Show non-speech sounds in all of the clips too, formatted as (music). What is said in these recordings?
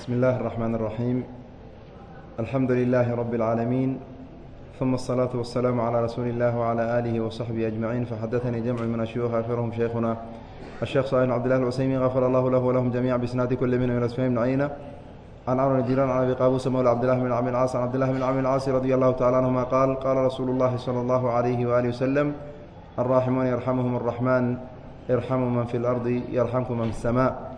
بسم الله الرحمن الرحيم الحمد لله رب العالمين ثم الصلاة والسلام على رسول الله وعلى آله وصحبه أجمعين فحدثني جمع من الشيوخ آخرهم شيخنا الشيخ صالح عبد الله العسيمي غفر الله له ولهم جميعا بإسناد كل منهم من أسماء بن عيينة عن عمرو بن جيران عن أبي قابوس مولى عبد الله بن عمرو العاص عن عبد الله بن عمرو العاص رضي الله تعالى عنهما قال قال رسول الله صلى الله عليه وآله وسلم الراحمون يرحمهم الرحمن ارحموا من في الأرض يرحمكم من في السماء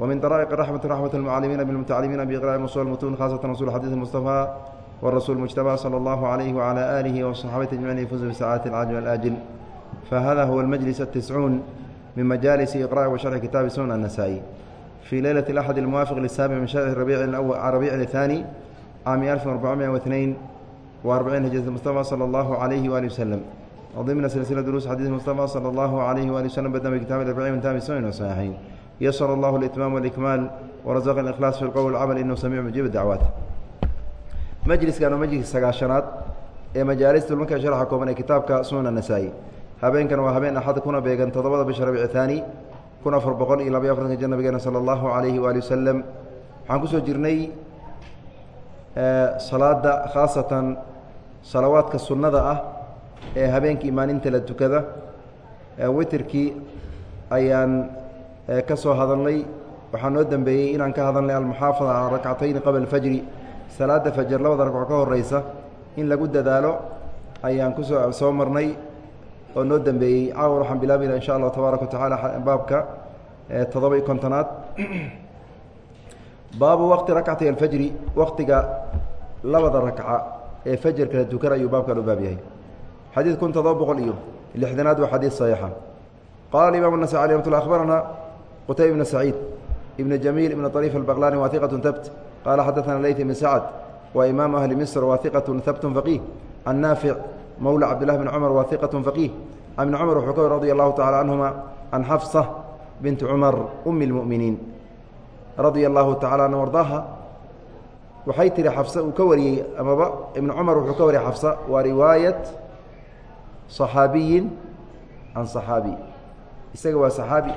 ومن dرائق رحمة رحمة المعلمين بالمتعلمين بإقراء وصول المتون خاصة رسول حديث المصطفى والرسول المجتبى صلى الله عليه وعلى آله وصحابته أجمعين يفوز بساعات العاجل والآجل فهذا هو المجلس التسعون من مجالس إقراء وشرح كتاب سنن النسائي في ليلة الأحد الموافق للسابع من شهر الربيع الأول ربيع الثاني عام 1442 هجرة المصطفى صلى الله عليه وآله وسلم وضمن سلسلة دروس حديث المصطفى صلى الله عليه وآله وسلم بدأ بكتاب الأربعين من تام السنن والصحيحين ysر اllah اإtmaam واlإkmaal وraزq اإkhlaas fi اqwl اcml inahu samiic mujiib dacwaat majliskan waa majliska sagaashanaad ee majaalista marka sharxa kooban ee kitaabka sunan nasaa-i habeenkan waa habeen axad kuna beegan toddobada bisha rabic thaani kun afar boqol iyo labaiy afartanka jir nabigeena salى اllahu عalayhi waali wasalam waxaan kusoo jirnay salaada khaasatan salawaadka sunnada ah ee habeenkii maalinta la tukada witirkii ayaan ka soo hadalnay. Waxaa noo dembeeyey inaan ka hadalnay almuxaafada calaa rakcatayni qabla alfajri. Salaadda fajar labada ragco ka horeysa in lagu dadaalo ayaan ku soo soo marnay oo noo dembeeyey caawan waxaan bilaabayna insha allah tabaaraka wa baabka toddoba iyo kontonaad. Baabu waqti rakcatay alfajri waqtiga labada rakca ee fajarka la tukan ayuu baabkan u baab yahay. Xadiid kun toddoba boqol iyo lixdanaad waa xadiid saxiixa. Qala imaam nasai alah amatullah akhbarana qtayb بn سacيid ibn جamيل ibn طريف البqlاni wa ثiqة tbt qala xadaثna layt بn sacd wa imaamu ahli mصr wa ثiqaة habt faqih can naafic mowlى cabdالlah bn cmr wa ثiqaة faqih can ibn cmr wuxuu ka radi الlahu taعalى canهuma can xafصة bint cmar أmi الmؤminiin radia الlahu taعalى an ardaaha waxay tihi xafse uu ka wariyey amaba ibn cmar wuxuu ka wariyey xafsa waa riwaayaة صaxaabiyi can صaxaabi isaga waa صaxaabi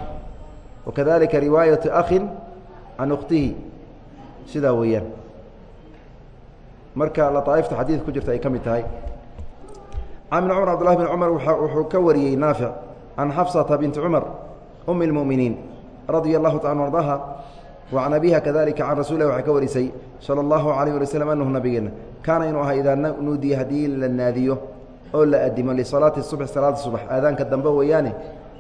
wakadalika riwaayaةu akhin can اkhtihi sidaa weeyaan marka laطaa'ifta xadiid ku jirta ay ka mid tahay can ibn cumar cbdالlahi bn cumar wuxuu ka wariyey naafic can xafsata binti cumar umi اlmuؤminiin radia الlahu taala ardaha wa can abiha kadalika can rasul lah waxay ka warisay salى اllahu عalيه alي slm anahu nabigeena kaana inuu ahaa idaa nuudiya haddii la naadiyo oo la adimo lisalaati الصubx salaada subax aadaanka dambe weeyaane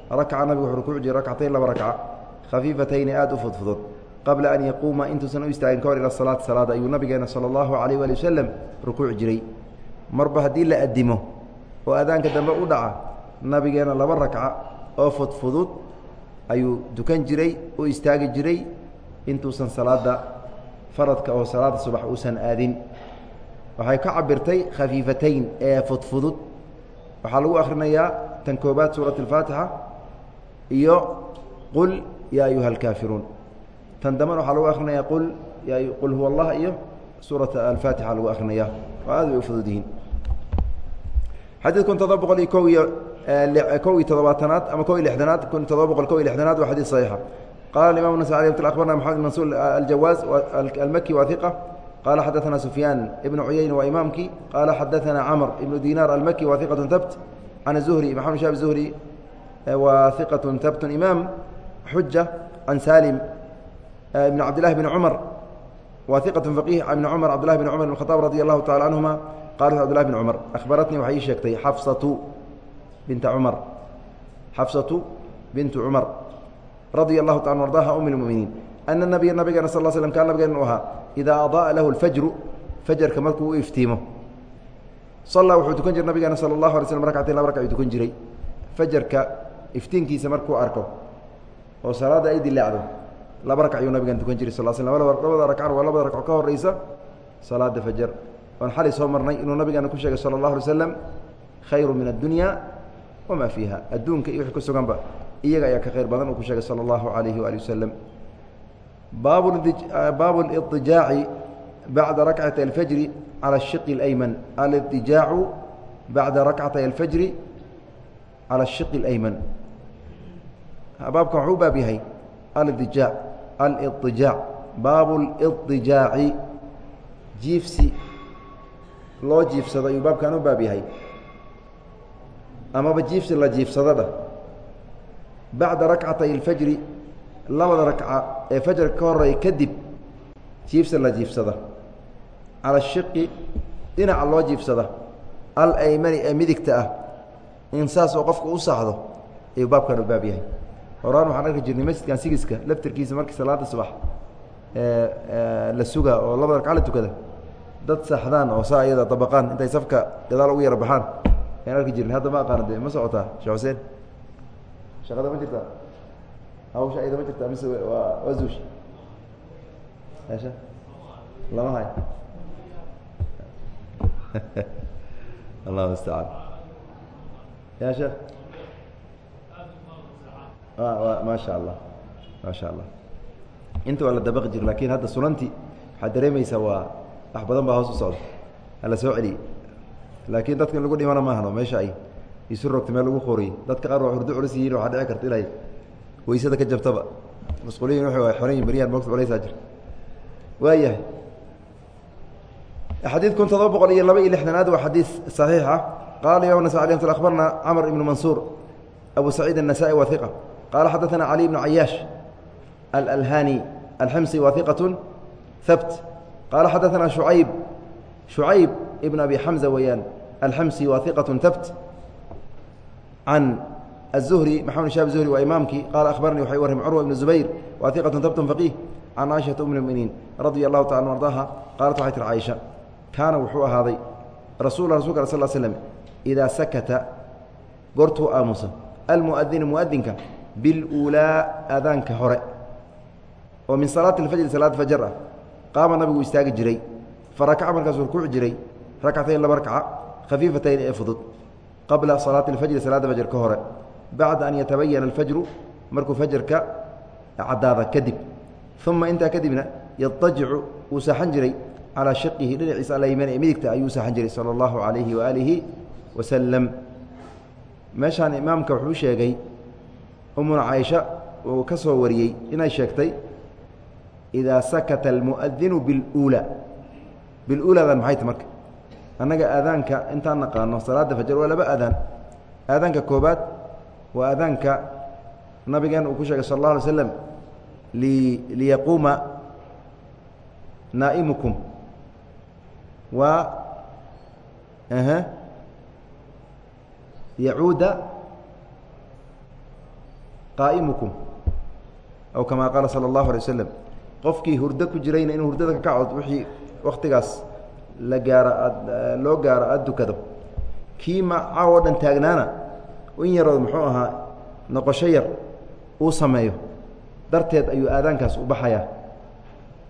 rakaca nabigu wuxuu rukuuc jiray rakcatayn laba rakca khafiifatayni aada u fudfudud qabla an yaquuma intuusan u istaagin ka hor ila salaati salaada ayuu nabigeena sala allahu calayh waali wasalam rukuuc jiray. Marba haddii la adimo oo aadaanka dambe u dhaca nabigeena laba rakca oo fudfudud ayuu dukan jiray u istaagi jiray intuusan salaada faradka oo salaada subax uusan aadin. Waxay ka cabirtay khafiifatayn ee fudfudud. Waxaa lagu akhrinayaa tan koobaad suurat alfaatixa iyo qul yaa ayuha alkaafiruun tan dambana waxaa lagu akrinaya qul qul huwa allah iyo suurat alfaatixa lagu akrinaya oo aad bay u fudud yihiin xadiid kun todoba boqol iyo ko iyo kow iyo todobaatanaad ama ko iyo lixdanaad kun todoba boqol ko iyo lixdanaad waa xadiid saxiixa qala imam nas alي abarna maxamed bn mansuur aljawaaz almaki wa hiqa qala xadaثana sufyaan ibn cuyayna waa imaamkii qala xadaثana camr ibnu dinar almaki wa hiqaة tabt can الzuhri maxamed shab zuhri wa hiqaة tabt imaam xuja can salim ibn cabdillahi bn cumar wa hiqaة faqih ibn cumar cabdillahi bn cumar bn khطaab radi allahu tacala canهuma qalat cbdillahi bn cumar akhbaratnii waxay ii sheegtay xafsatu binta cumar xafsatu bintu cumar radia allahu taala ardaha um اlmuminiin ana nabiya nabigeena sal slm kaan nabigeena u ahaa idaa adaaa lahu اlfajru fajarka markuu u iftiimo sallaa wuxuu tukan jiray nabigeena sala allahu alay slm rakcatayn laba raka ayuu tukan jiray fajarka iftiinkiisa markuu arko oo salaadda ay dilaacdo laba rakac ayuu nabigeena tukan jiray sal sl labada rakcana waa labada rakco ka horeysa salaada fajar oon xalay soo marnay inuu nabigeena ku sheegay sala allahu alay slam khayru min addunya wamaa fiiha adduunka iyo wixii ku suganba iyaga ayaa ka khayr badan uu ku sheegay salى اllahu عalayhi waali wasalam baabu اliطijaaci bacda rakcati اlfajri calى الshiq اlayman alidijaacu bacda rakcatay اlfajri calى الshiq اlayman baabka wuxuu u baab yahay aldijaac alidijaac baabu lidijaaci jiifsi. Loo jiifsado ayuu baabkan u baab yahay. Amaba jiifsi la jiifsadadha bacda rakcatay اlfajri labada rakca ee fajarka ka horreeya kadib jiifsi la jiifsada. Cala shiqi dhinaca loo jiifsada. Alaymani ee midigta ah. In saas oo qofku u saaxdo ayuu baabkan u baab yahay horaan waxaan arki jirnay masjidkan sigiska laftirkiisa markii salaada subax la suga oo labada ragca la tukada. Dad saxdaan oo saa iyada dabaqaan intay safka gadaal ugu yara baxaan. Ayaan arki jirnay hadda ma aqaana de ma socotaa sheekh xuseen? Shaqada ma jirtaa? Hawsha ayada ma jirtaa mise waa waa zuush? Esha lama hayo (laughs) allah mustacaan ya sheekh maasha allah maasha allah inta waa la dabaqi jiro lakin hadda sunanti waxaad dareemaysaa waa wax badan baa hoos u socda hala soo celiyey laakiin dadka in lagu dhimana maahno meesha ay isu rogta meel lagu qoriyey dadka qaar waa hurdo culus yihiin waxaa dhici karta inay weysada ka jabtaba masquuliyin wa xoran yihin beryahan mogta culeysaa jir waayahay xadiid kun todoba boqol iyo laba iyo lixdanaad waa xadiid صaxiix ah qala imam nas alي abarna cmr ibn mansuur abu saciid النasائي wa iqa qala xadaثna cali bn cayaash alalhani alximsi wa iqaة habt qala xadaثna shucayb shucayb ibn abi xamza weeyaan alximsi wa iqaة habt can الzuhri maxamed shab zuhri waa imaamkii qala akhbarnii waxay warram curwa ibn zubayr wa iqaة habt faqih can caaishaةa um اmuminiin radia الlahu taala ardaha qaalat waxay tir caaisha kaana wuxuu ahaaday rasul rasulka al sl slm idaa sakata goortuu aamusa almuadinu muadinka biluulaa aadaanka hore oo min salaati اlfajri salaad fajar ah qaama nabigu istaagi jiray farakaca markaasuu rukuuci jiray rakcatayn laba rakca khafiifatayn ee fudud qabla salaati اlfajri salaadda fajr ka hore bacda an yatabayana alfajru markuu fajarka caddaada kadib uma intaa kadibna yadajicu uu saaxan jiray calaa shiqihi dhinaciisa alayman ee midigta ayuu saaxan jiray sala allahu calayhi waaalihi wasalam meeshaan imaamka wuxuu sheegay umuna caaisha uu ka soo wariyey inay sheegtay idaa sakata almu'adinu biluulaa biluulaadan maxay ta marka? Annaga aadaanka intaan naqaano salaadda fajar waa laba aadaan. Aadaanka koobaad waa aadaanka nabigeena uu ku sheegay sal allah alay slam liyaquuma naa'imukum. Waa yacuuda qaa'imukum. Aw kamaa qaala sala allahu alay waslem qofkii hurdo ku jirayna inuu hurdada ka kacod wixii wakhtigaas la gaaro aad loo gaaro aada dukado. Kii macaa oo dhan taagnaana in yarood muxuu ahaa noqosho yar uu sameeyo. Darteed ayuu aadaankaas u baxayaa.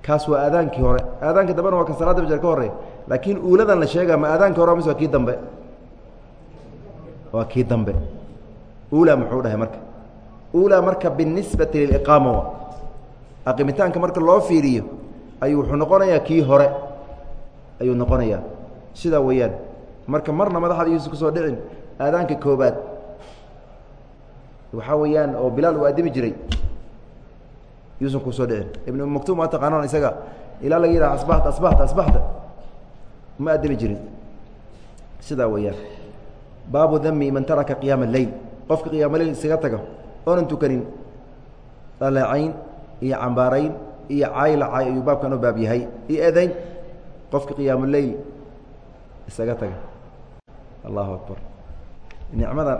Kaas waa aadaankii hore. Aadaanka dambena waa kan salaadda bajar ka horey laakiin uuladan la sheega ma aadaanka hore mise waa kii dambe? Waa kii dambe. Uulaa muxuu dhahay marka uulaa marka binisbati liliqaama aqimitaanka marka loo fiiriyo ayuu wuxuu noqonayaa kii hore. Ayuu noqonayaa. Sidaa weeyaan marka marna madaxda ku soo dhicin aadaanka koobaad waxaa weeyaan oo bilaal uu addimi jiray. Yuusan ku soo dhicin. Ibn maktum waa taqaanaan isaga. Ilaa laga yidhaha asbaxta asbaxta asbaxta. Ma addimi jirin. Sidaa weeyaan. Baabu dami man taraka qiyaama اleyl qofka qiyaama leyl isaga taga oonan tukanin. Dhaleecayn iyo cambaarayn iyo caylacay ayuu baabkan u baab yahay. Iyo eedayn qofka qiyaamu leyl isaga taga. Allahu akbar. Nicmadan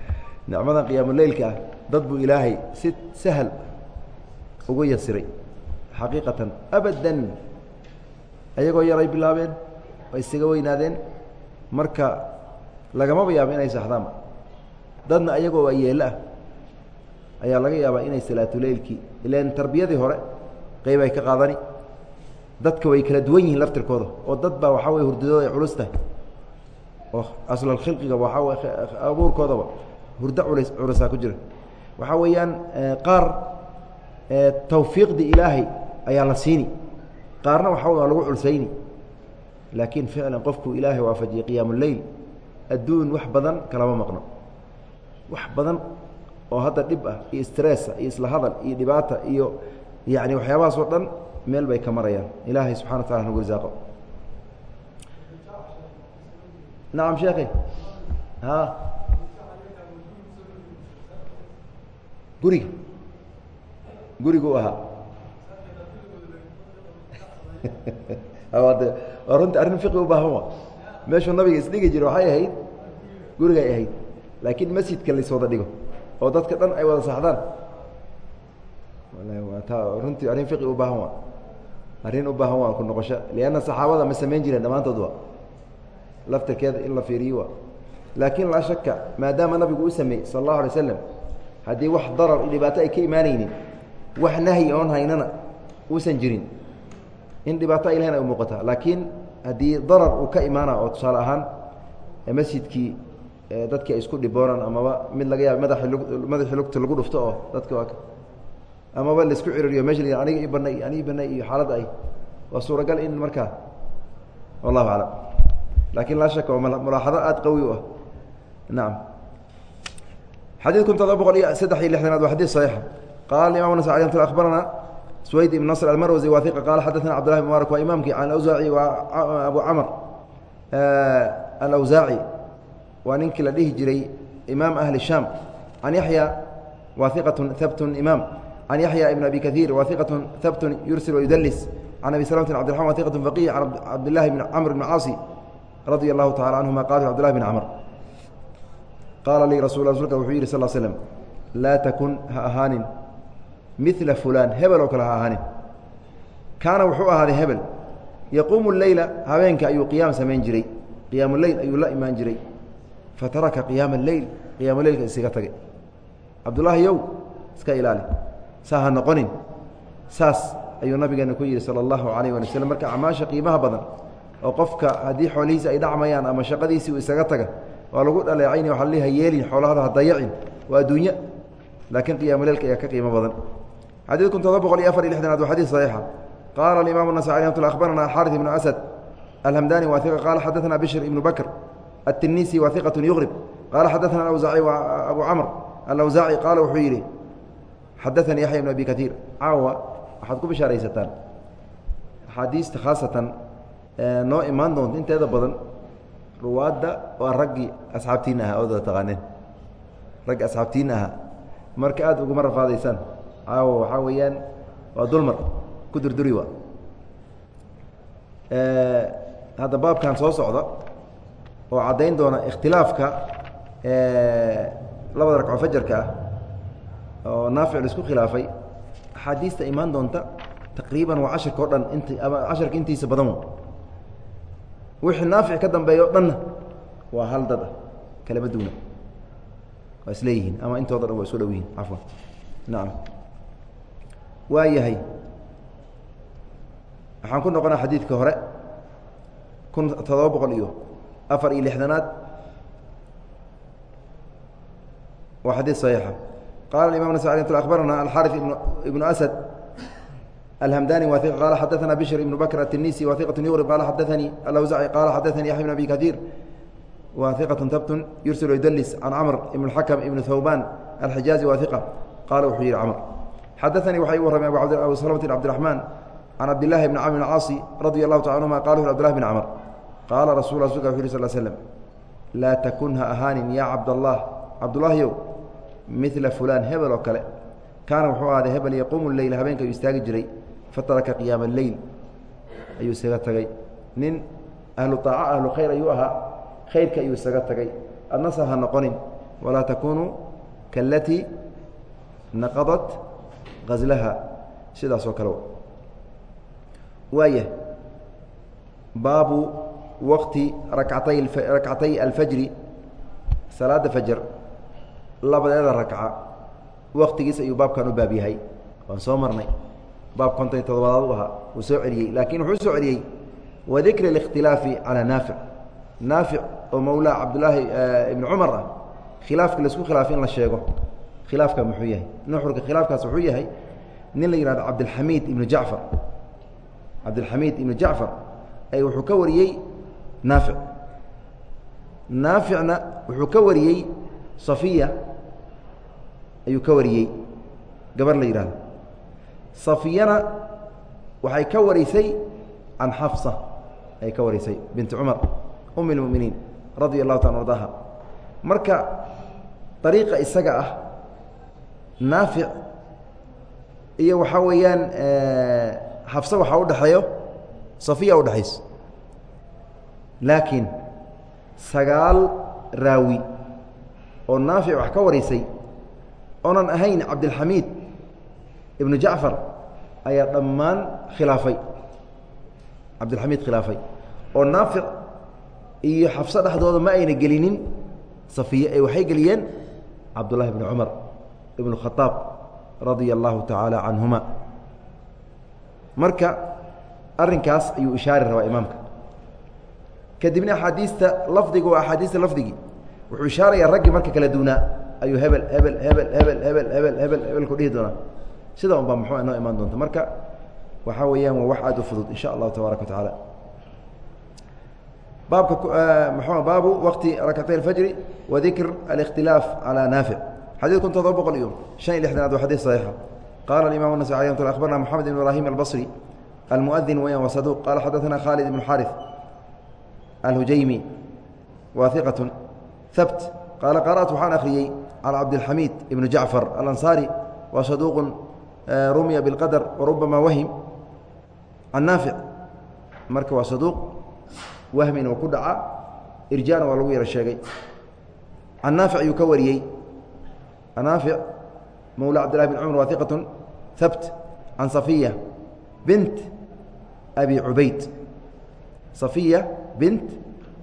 (laughs) nicmadan qiyaamu leylka ah dad buu ilaahay si sahal ugu yasiray xaqiiqatan abadan. Ayagoo yaray bilaabeen oo isaga weynaadeen marka lagamaba yaabo inay saxdaanba dadna ayagoo waa yeelo ah ayaa laga yaabaa inay salaatuleylkii ilan tarbiyadii hore qeyb ka qaadani. Dadka way kala duwan yihiin laftirkooda oo dad baa waxaa wey hurdadooda culus tahay. Oo aslal khilqiga waxaa wey abuurkoodaba hurdo culis culusaa ku jira. Waxaa weeyaan qaar tawfiiqdii ilaahay ayaa la siini. Qaarna waxaa waa lagu culsayni laakiin ficlan qofkuu ilaahay waafajiyey qiyaamu leyl adduun wax badan kalama maqno. Wax badan oo hadda dhib ah iyo stressa iyo isla hadal iyo dhibaata iyo yacni waxyaabahaas oo dhan meel bay ka marayaan. Ilaahay subxana wa tacala nagu risaaqo. Nacam sheekhi ha? Guriga gurigu ahaa (laughs) de waa runti arrin fiqi u baahan wa. Meeshuu nabiga isdhigi jira waxay ahayd gurigay ahayd. Laakiin masjidka lais wada dhigo oo dadka dhan ay wada saxdaan. Runtii arrin fiqi u baahan wa arrin u waa ku noqosho lianna saxaabada ma samayn jireen dhammaantood wa laftarkeeda in la fiiriyo wa laakiin laa shaka maadaama nabigu u sameeyey sala allahu alay slam haddii wax darar dhibaato ay ka imaanaynin wax nahyi oon haynana uusan jirin. In dhibaato ay ay umuuqataa laakiin haddii darar uu ka imaana oo tusaale ahaan masjidkii dadkii ay isku dhiboonaan amaba mid laga yaaba madaxi lug lugta lagu dhufto oo dadka waa amaba la isku ciririyo meesha la aniga i banay aniga banay iyo xaaladda ay waa suuragal in markaa wallahu aclam. Lakin laa shaka waa mulaaxado aada qawi u ah. Nacam xadiidkun todoba boqol iyo saddex iyo lixdanaad waa xadid saxiixa qala imam nas alي mt abarana swayd ibn nasr almarwsi wa iqa qala xadaثna cbdllahi bn mubarak waa imaamkii can awsaaci waa abu camr alawsaaci waa ninkii la dhihi jiray imaam ahli shaam. Can yaxya waa iqatun habtun imaam. Can yaxya ibn abi kaiir waa iqatun habtun yursil wayudalis can abi salamatin bdirman wa iqatun faqih. Can cabdillahi bn camr bn caasi radia allahu tacala canhuma qaala cbdillahi bn camr qaala lii rasu rsulka wuxuu yidhi sal l slm laa takun ha ahaanin. Midla fulaan hebel oo kale ha ahaanin. Kaana wuxuu ahaaday hebel. Yaquumu leyla habeenka ayuu qiyaam samayn jiray. Qiyaamu leyl ayuu la imaan jiray fataraka qiyaama leyl qiyaamu leylka isaga tagay cabdullaahi yow iska ilaali saa ha noqonin saas ayuu nabigeena ku yidhi sala allahu calayh wali waslm marka acmaasha qiimaha badan oo qofka haddii xoolihiisi ay dhacmayaan ama shaqadiisii uu isaga taga waa lagu dhaleecayni waa li ha yeelin xoolahada ha dayacin waa adduunye laakiin qiyaamuleylka ayaa ka qiimo badan xadiid kun todoba boqol iyo afar iyo lixdanaad waa xadiid saxiixa qaala alimaam الnasaعي raxmat lla akhbarana xaariث ibnu asad alhamdani wa iqa qaala xadaثna bishr ibnu bakr الtinisi wa iqaة yugrib qaala xadaثna awsaaci wa abu camr alawsaaci qaala wuxuu yidhi xadaثanii yaxya ibn abi kaiir caawa waxaad ku bishaaraysataan axaadiista khaasatan noo imaan doonta inteeda badan ruwaadda waa raggii asxaabtiina ahaa oodada taqaaneen raggi asxaabtiina ahaa marka aad uguma rafaadaysaan caawa waxaa weeyaan waa dulmar ku durduri waa hadda baabkan soo socda oo caddayn doona ikhtilaafka labada ragco fajarka ah oo naafic la isku khilaafay. Axaadiista imaan doonta taqriiban waa casharka o dhan int ama casharka intiisa badan wixii naafic ka dambeeya dhanna waa hal dad ah kalama duuna. Waa isleeyihiin ama intooda dhan waa isu dhow cafwan. Nacam. Waa yahay waxaan ku noqonaa xadiidka hore kun todoba boqol iyo afar iyo lixdanaad waa xadiid صaxiixa qala imam nas abarana alxariث ibnu asad الhمdاني wa qال xadثna بشر بن بكر التنيسي وثقة يغرب qال xadثnي الأوزعي qال xadثnي يحيى بن أبي كثير wa ثقة tبت يرسل يdلس عن cمر بن الحكم بن ثوبان الحجاaزي wa ثقة qال wuxuu yihi cمر xadثnي waxa u warramay أبو سلمة بن عبدالرحمن عن عبد الله بن cمر بن cاaصي رضي الله تعالى عنهma qال عبد الله بن qaala rasul rasulka wuxu yh sl slm laa takun ha ahaanin yaa cabdالlah cabdullaahiyow midla fulaan hebel oo kale kaana wuxuu ahaaday hebel yaquumu leyl habeenka ayuu istaagi jiray fataraka qiyaama leyl ayuu isaga tagay nin ahlu aaca ahlu khayr ayuu ahaa khayrka ayuu isaga tagay adnasa ha noqonin walaa takunuu kaalatii naqadat ghaslaha sidaasoo kale waaya baabu waqti rakcatay alfajri salaada fajr labadeeda rakca waktigiis ayuu baabkan u baab yahay. Waan soo marnay. Baab konton iyo toddobaadaad u ahaa wuu soo celiyey laakiin wuxuu soo celiyey wadikri اlاkhtilaafi calaa naafic naafic oo mawlaa cabdulaahi eh, ibni cumar ah khilaafka la isku khilaafay in la sheego. Khilaafka muxuu yahay? Nuxurka khilaafkaas wuxuu yahay nin la yihahdo cabdilxamiid ibnu jacfar cabdilxamiid ibnu jacfar wuxuu ka wariyey naafic naaficna wuxuu ka wariyey safiya ayuu ka wariyey gabar la yidhahdo safiyana waxay ka warisay can xafsa ay ka warisay binti cumar um اlmuminiin radia allahu taala ardaha marka ariiqa isaga ah naafic iyo waxaa weeyaan xafse waxaa udhexeeyo safiya udhexayso laakiin sagaal raawi oo naafic wax ka warisay oonan ahayn cabdilxamiid ibnu jacfar ayaa dhammaan khilaafay. Cabdilxamiid khilaafay. Oo naafic iyo xafse dhexdooda ma ayna gelinin safiye ee waxay geliyeen cabdullahi bni cumar ibnu khadaab radia allahu tacaala canhuma marka arrinkaas ayuu ishaari rabaa imaamka kadibna axaadiista lafdiga waa axaadiista lafdigii wuxuu ishaarayaa raggii marka kala duunaa ayuu hebel hebel hebel hebel hebel hebel hebel hebel ku dhihi doonaa sida un baa muxuu inoo imaan doonta marka waxaa weeyaan waa wax aad u fudud in sha allahu tabaaraka wa tacaala baabka mxu baabu waqti rakcatay اfajri wa dikr اlاkhtilaaf calى naafic xadid kun todoba boqol iyo شhan iyo lixdanaad waa xadid صaxiixa qala imam النasي alي mt abarna mxamed ibn ibrahim albصri almuؤdin weyan wa saduq qala xadaثna khalid ibn xariث alhujaymi wa iqaة habt qaala qarأtu waxaan akhriyey calى cabdالxamiid ibn jacfar alanصari wa saduq rumya bاlqadr warubama wahim can naafic marka waa saduq wahmina waa ku dhaca irjaana waa lagu yaro sheegay can naafic ayuu ka wariyey naafic mawla cabdillahi bin cumar waa iqat habt can safiya bint abi cubayd safiya bint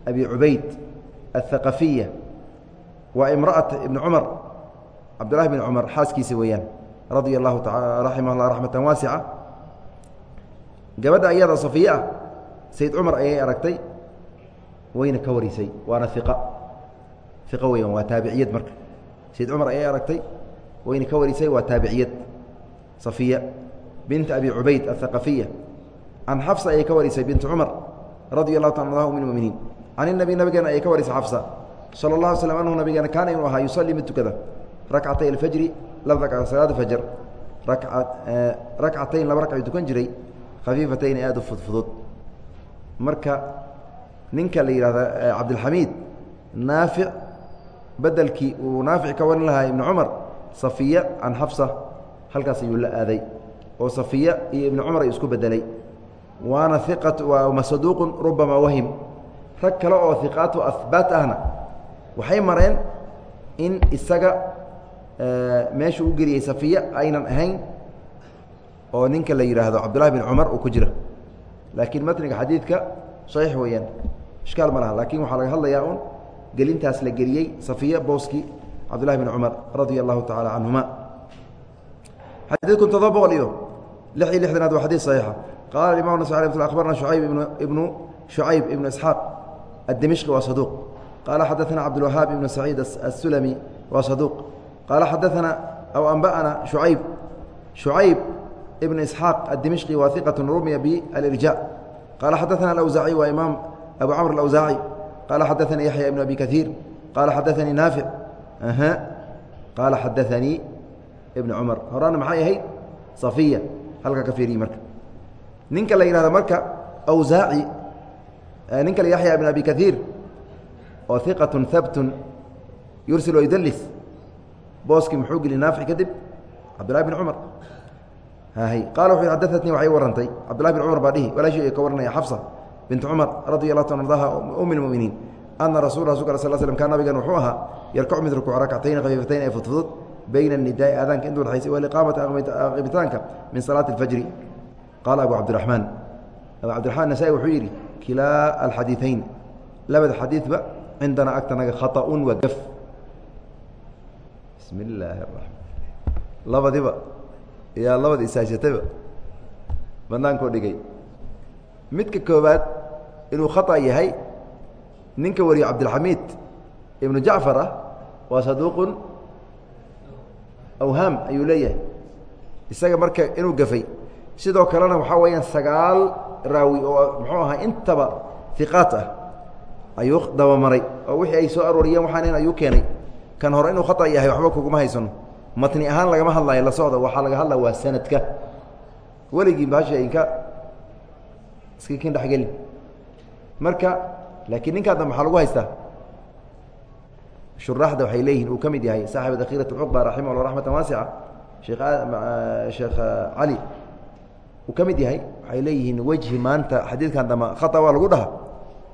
abi cubayd aلthaqafiya waa imra'at ibni cumar cabdillahi bin cumar xaaskiisa weeyaan radia allahu taa raximah llah raxmata waasica gabadha iyada safiye ah sayd cumar ayay aragtay wayna ka warisay waana iqa iqa weyan waa taabiciyad marka. Sayd cumar ayay aragtay wayna ka warisay waa taabiciyad. Safiya bint abi cubayd athaqafiya can xafsa ayay ka warisay bint cumar radia allahu taala anhu min muminiin can inabi nabigeena ayay ka warisay xafsa. Sala اllah alay slm nabigeena kaana inuu ahaa yusalii mid tukada. Rakcatay alfajri salaada fajr rakcatayn laba ragc tukan jiray. Khafiifatayn aad u fudfudud. Marka ninka la yidhahda cabdilxamiid naafic bedelkii uu naafic ka warin lahaa ibnu cumar safiya can xafsa halkaas ayuu la aaday. Oo safiya iyo ibnu cumar ay isku bedelay waana iqat waa saduuqun rubama wahim. Rag kale oo iqaatu ahbaat ahna waxay mareen in isaga meeshu u geliyey safiya aynan ahayn oo ninka la yidhaahdo cabdullahi bin cumar uu ku jira. Laakiin matniga xadiidka saxiix weeyaan. Ishkaal ma laha laakiin waxaa laga hadlayaa un gelintaas la geliyey safiya booski cabdullahi bin cumar radia allahu tacaala canhuma xadiid kun todoba boqol iyo lix iyo lixdanaad waa xadiid saxiixa qala imam nas abarna shucayb ibnu shucayb ibnu isxaaq addimishqi waa saduuq qaala xadaثana cabdulwahaab ibnu saciid aلsulami waa saduuq qaala xadaثana aw anba'ana shucayb shucayb ibn isxaaq addimishqi waa iqat rumiya bilirja qaala xadaثana alawsaaci waa imaam abu camr alawsaaci qaala xadaثanii yaxya ibn abi kaiir qaala xadaثanii naafic qaala xadaثanii ibn cumar horaana maxay ahayd safiya halka ka fiiriyi marka ninka la yihahdo marka awsaaci ninka la yaxya ibn abi kaiir oo iqat habtun yursil yudlis booskii muxuu geli naafic kadib cabdullahi bn cumar. Qaala wuxu xadaatnii waxay warantay. Cabdullahi bin cumar baa dhihi walaashii ka waranaya xafsa bint cumar radi allah ta ardaha um lmuminiin ana rasul rasulka al sl slm kaan nabigan wuxuu ahaa yarkacu mid rukuuc rakcatayn khafiifatayn ee fudfudud bayna nidaai aadaanka intuu dhexaysay waliqaamati aqibitaanka min salaati alfajri qaala abu cabdiraxmaan abu cabdiraxmaan nasaa-i wuxuu yidhi kilaa alxadiiثayn labada xadiidba cindana agtanaga khaطa'un wa gaf bismi illaahi ramaan labadiba yaa labada isaashatayba bannaankoo dhigay midka koowaad inuu khata yahay ninka wariyo cabdilxamiid ibnu jacfar ah waa saduuqun awhaam ayuu leeyahay isaga marka inuu gafay sidoo kalena waxaa weeyaan sagaal raawi oo muxuu ahaa intaba iqaat ah ayuu dabamaray oo wixii ay soo arooriyeen waxaan ayuu keenay. Kan hore inuu khata yahay waxba kuguma haysano matni ahaan lagama hadlayo la socda waxaa laga hadlaya waa sanadka. Weligii baasha inka iska kin dhexgelin marka laakiin ninkaa dambe maxaa lagu haystaa? Shuraaxda waxay leeyihiin uu ka mid yahay saaxibu dakhirat cuqba raximah llah raxmata waasica sheekh sheekh cali uu ka mid yahay waxay leeyihiin wejhi maanta xadiidkan dambe khata waa lagu dhaha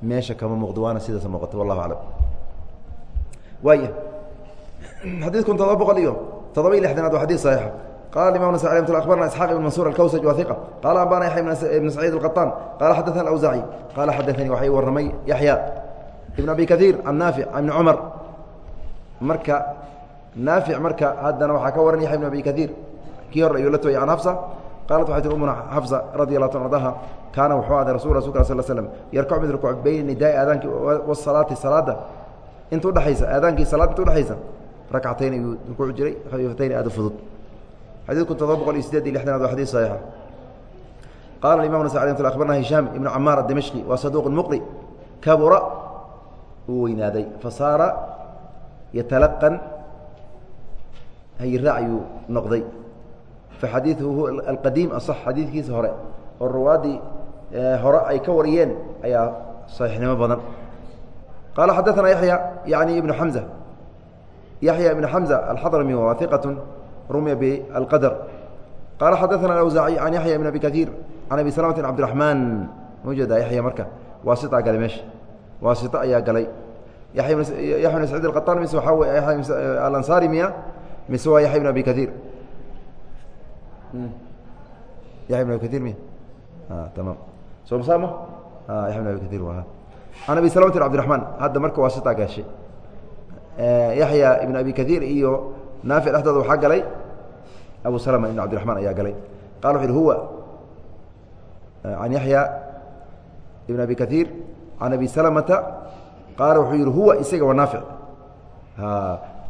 meesha kama muuqdo waana sidaas muuqato wallahu aclam. Waaya xadiidkun todoba boqol iyo todoba iyo lixdanaad waa xadid saxiixa qala imam nas mt abarna isxaq ibn mansur alkawsaj wa iqa qala ambana yaxya ibn saciid alqaطaan qala xadaana awzaci qala xadaanii waxay warramay yaxya ibn abi kaiir can naafic ibni cumar. Marka naafic marka haddana waxaa ka waran yaxya ibn abi kaiir kii hore ayuu la tooyay can xafsa qalat waxay tir umuna xafsa radi allahu ta ardaha kaana wuxuu aday rasul rasulka sal slm yarkacu mid rukuuc bayna nidaai aadaanki wasalaati salaada inta udhexaysa aadaankii salaad inta udhexaysa rakcatayn ayuu rukuuci jiray khafiifatayn aada fudud xadiidku todoba boqol iyo sideed iyo lixdanaad waa xadid saxiixa qala imam nas alay abarna hishaam ibnu camaar adimashqi waa saduuq muqri kabura uu weynaaday fasaara yatalaqan hayiraac ayuu noqday faxadiiduhu alqadiim asax xadiidkiisa hore. Oo ruwaaddii hore ay ka wariyeen ayaa saxiixnimo badan. Qaala xadaana yaxya yani ibnu xamza yaxya ibnu xamza alxadrami waa iqat rumiya balqadr qaala xadaana awsaaci can yaxya ibn abi kaiir can abi salamati cabdiraxmaan mujeda yaxya marka. Waasitaa galay meesha. Waasito ayaa galay. Yaxya ibn saciid alqaطaan mise waxaa wey alansaari miya mise waa yaxya ibn abi kaiir yaxya ibn abi kaiir miya tamaam soomsaama yaxya ibn abi kaiir waa can abi salamati cabdiraxmaan hadda marka waasitaa gashay yaxya ibn abi kaiir iyo naafic dhexdooda waxaa galay abu salma ibn cabdiraxmaan ayaa galay qala wuxu uhi huwa can yaxya ibn abi kaiir can abi salamata qaala wuxuu yihi huwa isaga waa naafic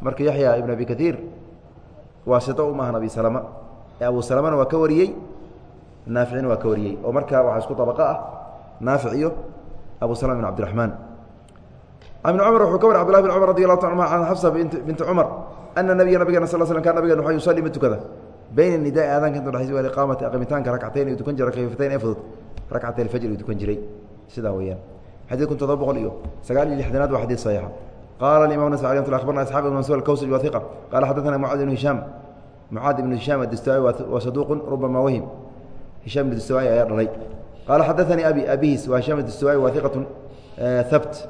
marka yaxya ibn abi kaiir waasito uma ahan abi salama ee abu salamana waa ka wariyey naaficina waa ka wariyey. Oo marka waxaa isku dabaqo ah naafic iyo abu salama ibn cabdiraxmaan an ibn cumar wuxuu ka wari cbdulahi bin cumar radi allahu ta can xafsa binti cumar ana nabiya nabigena sal slm kan nabigen waa yusalli mid tukada. Bayna nidaai aadaanka inta dhexaysa wa iqaamati aqimitaanka rakcatayn ayuu tukan jiray khafiifatayn ee fudud. Rakcatay alfajr ayuu tukan jiray. Sidaa weeyaan. Xadiidkun todoba boqol iyo sagaal iyo lixdanaad waa xadiid saxiixa. Qaala imam nas alي mt abarna isxaaq ibn mansur alkawsaj wa iqa qala xadaثana mucaad ibnu hishaam mucaad ibnu hishaam adistawaayi waa saduuqun rubama wahim. Hishaam ibn distawaayi ayaa dhalay. Qaala xadaثanii abi abihiis waa hishaam distawaayi waa iqatun habt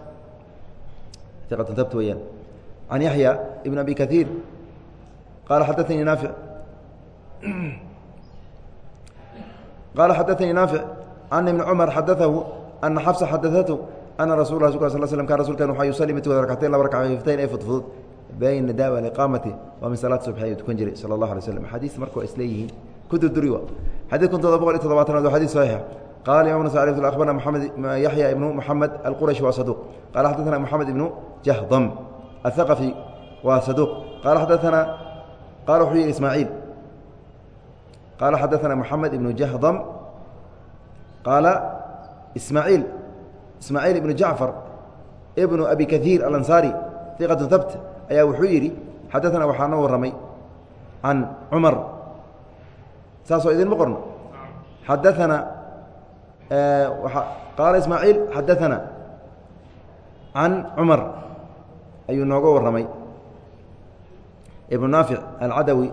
iqatun habt weeyaan. Can yaxya ibn abi kaiir qaala xadaanii naafic (clears throat) qaala xadaanii naafic ana ibni cumar xadaahu ana xafsa xadaatu ana rasul la sl sl kan rasulkan waxaa yusalli mid tukada rakcatayn laba rakca khafiifatayn ee fudfudud bayna daawa aliqaamati waa min salaat subxi ayuu tukan jiray sala allah alay slam axaadiis marka waa isleeyihiin ku durduri wa xadiid kun todoba boqol iyo todobaatanaad waa xadiis saxiixa. Qala imam nas abarna mxamed yaxya ibnu moxamed alqurashi waa saduuq qala xadaana moxamed ibnu jahdam athaqafi waa saduuq qala xadaana qala wuxuu yihi ismaaciil. Qaala xadaana moxamed ibnu jahdam. Qaala ismaaciil. Ismaaciil ibnu jacfar ibnu abi kaiir alansaari iqatu habt ayaa wuxuu yidhi xadaana waxaa noo warramay can cumar. Saasoo idinma qorno. Xadaana qaala ismaaciil xadaana can cumar. Ayuu nooga warramay. Ibnu naafic alcadawi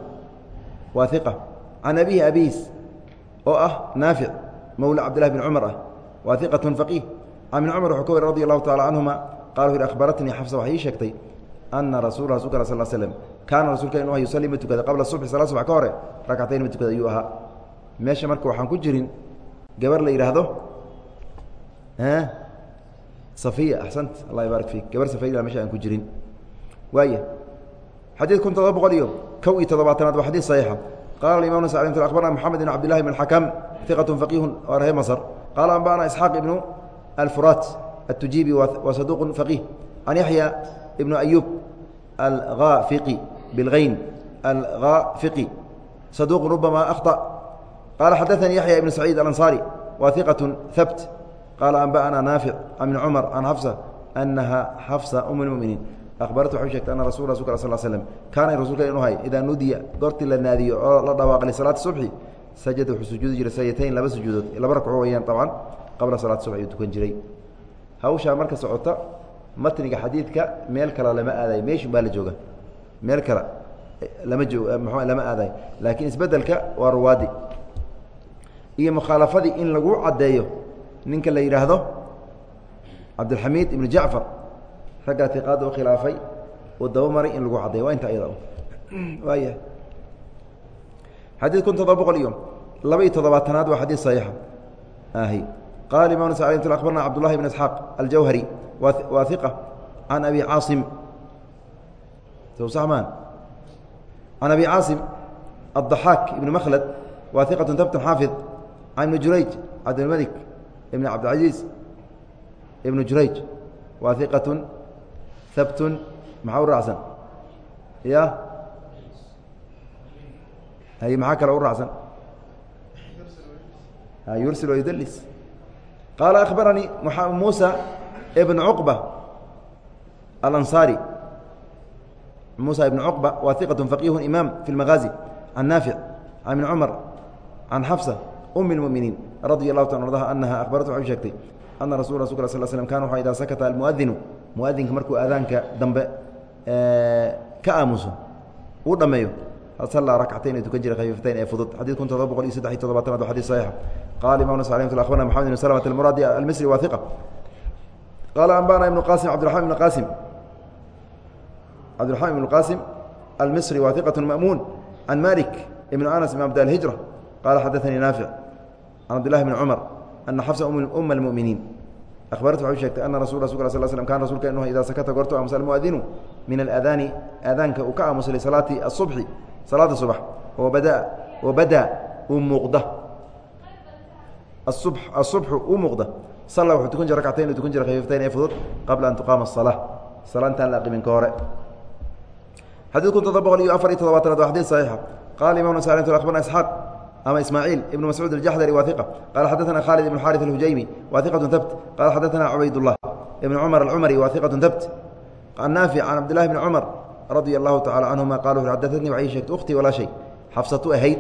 waa iqa can abihi abiis oo ah naafic mowla cabdillahi bn cumar ah waa iqatun faqiih. Ibn cumar wuxuu ka wari radi allahu tacala canhuma qala wuxu akhbaratnii xafsa waxay ii sheegtay ana rasuula rasulka sal slm kaana rasuulka inu yusalli ma tukada qabla subxi salaa subax ka hore rakcatayn ma tukada ayuu ahaa. Meesha marka waxaan ku jirin gabar la yidhaahdo safiya axsant allah yabaarak fiik. Gabar safiya meesha aan ku jirin. Waaya xadiid kun todoba boqol iyo kow iyo toddobaatanaad waa xadiid saxiixa. Qala imam nas abarna moxamed ibn cabdillahi bn xakam iqat faqihun waa reer masr qaala anbana isxaaq ibnu alfuraat atujibi waa saduq faqih can yaxya ibnu ayub algaafiqi bilgayn algaafiqi saduq rubama akhطأ qala xadaanii yaxya ibnu saciid alanصari wa iqaة habt qaala anba'ana naafic can ibni cumar can xafsa anaha xafsa um اlmuminiin akhbarat waxay sheegtay ana rasul rasulka sl slm kaana rasuulka inu hay idaa nudiya goortii la naadiyo oo la dhawaaqay lisalaati subxi sajada wuxuu sujuudi jiray sayatayn laba sujuudood laba rakco weyaan abcan qabla salaat subx ayuu tukan jiray hawshaa marka socota matniga xadiidka meel kale lama aadayo meeshun baa la jooga. Meel kale lama joog m lama aadayo laakiin isbeddelka waa ruwaadi. Iyo mukhaalafadii in lagu caddeeyo ninka la yidhaahdo cabdilxamiid ibnu jacfar raggaa tiqaada u khilaafay uu dabamaray in lagu caddeeyo. Waa inta ayada waaya xadiid kun toddoba boqol iyo laba iyo toddobaatanaad waa xadiid saxiixa. Ahi qala imam s abarna cabdullahi bn isxaaq aljawhari waa iqa can abi caasim sman can abi caasim الضaxaak ibn mkhlad waa iqaة habtun xaafid can ibni jurayj cabdilmalik ibn cabdilcaziiz ibnu jurayj waa iqaة habtun maxaa u raacsan ya hay maxaa kale u raacsan yursil ydlis qaala akhbaranii muusa bn cuqba alanصaari muسى بن cقبة wa ثiqة فقيه imam في المغازي عن نافع عن بن cمر عن xفصة أم المؤمiنiin رaضي الله ta ضa أنha أخبرت waxay sheegtay أنa رasul رasulk صل sلم kan w إdaa sakta المؤdinu muؤdinka markuu aadaanka dambe ka aamuso uu dhameeyo sلىa ركcatayn ay tukan jira khaفiiftayn ee fudud xadيث kun todoba boqol iyo saddex iyo toddobaatanaad wa xadيث صحيixa qala imam نس ل أخبرna محمد بن سلمة المrاdي المصري wa qaala ambana ibnu qasim cabdiamaan ibn qasim cabdiraxmaan ibnu qaasim almisri wa iqat ma'muun can malik ibn anas ibn abd alhijra qaala xadaanii naafic can cabdillahi bn cumar ana xafsa uma اlmuminiin ahbaratu waxay sheegtay ana rasul rasulka sal slam kana rasulka inuha idaa sakata goorto amusa almuadinu min aladaani aadaanka uu ka aamusa lisalaati asubxi salaada subax oo badaa oo badaa uu muuqda asubxu u muuqda salla wuxuu tukan jira rakcatayn tukan jira khafiiftayn ee fudud qabla an tuqaama asala sala intaan la aqimin ka hore. Kun todoba boqol iyo afar iyo todobaatanaad waa xadid saxiixa ah. qaala imam sal abarna ama ismaaciil ibn mascuud aljaxdari waa iqa qaala xaddaana khaalid ibn xaari alhujaymi waa iqatun tabt qaala xaddaana cubaydullah ibn cumar alcumari waa iqatun tabt can naafic can cabdillahi bni cumar radia allahu tacala canhuma qala xaddatanii waxay sheegta ukhtii walaa shay. Xabsatu ahayd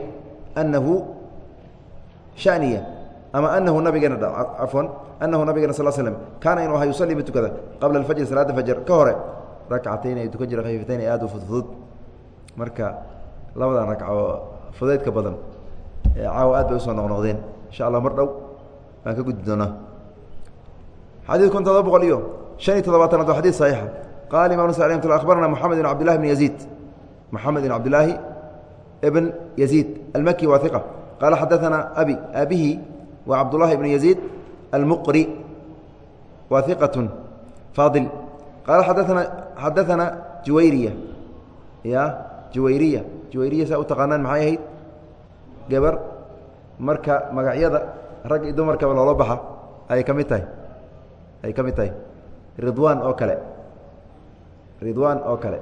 ama anahu nabigeena cafwan anahu nabigeena sal slm kaana inuu aha yusalii mid tukada qabla اfajri salaada fajr ka hore rakcatayn ay tukan jira khafiifatayn ee aad u fudfudud marka labadan ragco fudaydka badan caawa aad bay usoo noqnoqdeen insha allah mar dhow baan ka gudbi doonaa xadiid kun todoba boqol iyo شhan iyo toddobaatanaad waa xadيث صaxiixa qala imam س akhbarana moxamed بn cabdillahi bn yaziid moxamed bn cabdillaahi bn yaziid almaki wa iqa qaala xadaثana abi abihi wa cabdullahi bn yaziid almuqri. Wa iqaة faadil qaala xadaana xadaثana juwayriya ya juwayriya juwayriya saa u taqaanaan maxay ahayd? Gabar marka magacyada rag iyo dumarkaba loola baxa ayay ka mid tahay. Ay ka mid tahay. Ridwaan oo kale. Ridwaan oo kale.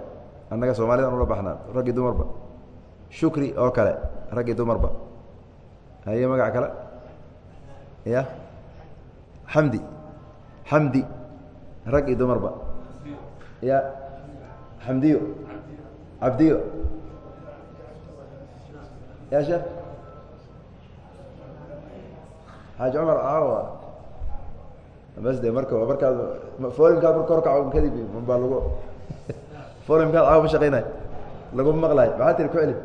Annaga soomaalida an ula baxnaa rag iyo dumarba shukri oo kale. Rag iyo dumarba haye magac kale ya? Xamdi xamdi rag dumarba. Ya? Xamdiyo cabdiyo ya sheekh xaaji cumar caawa bas de marka markaad folimkaad marka horkaco kadib baa lagu (laughs) folimkaad caawa ma shaqeynay lagu maqlaay maxaa tiri ku celi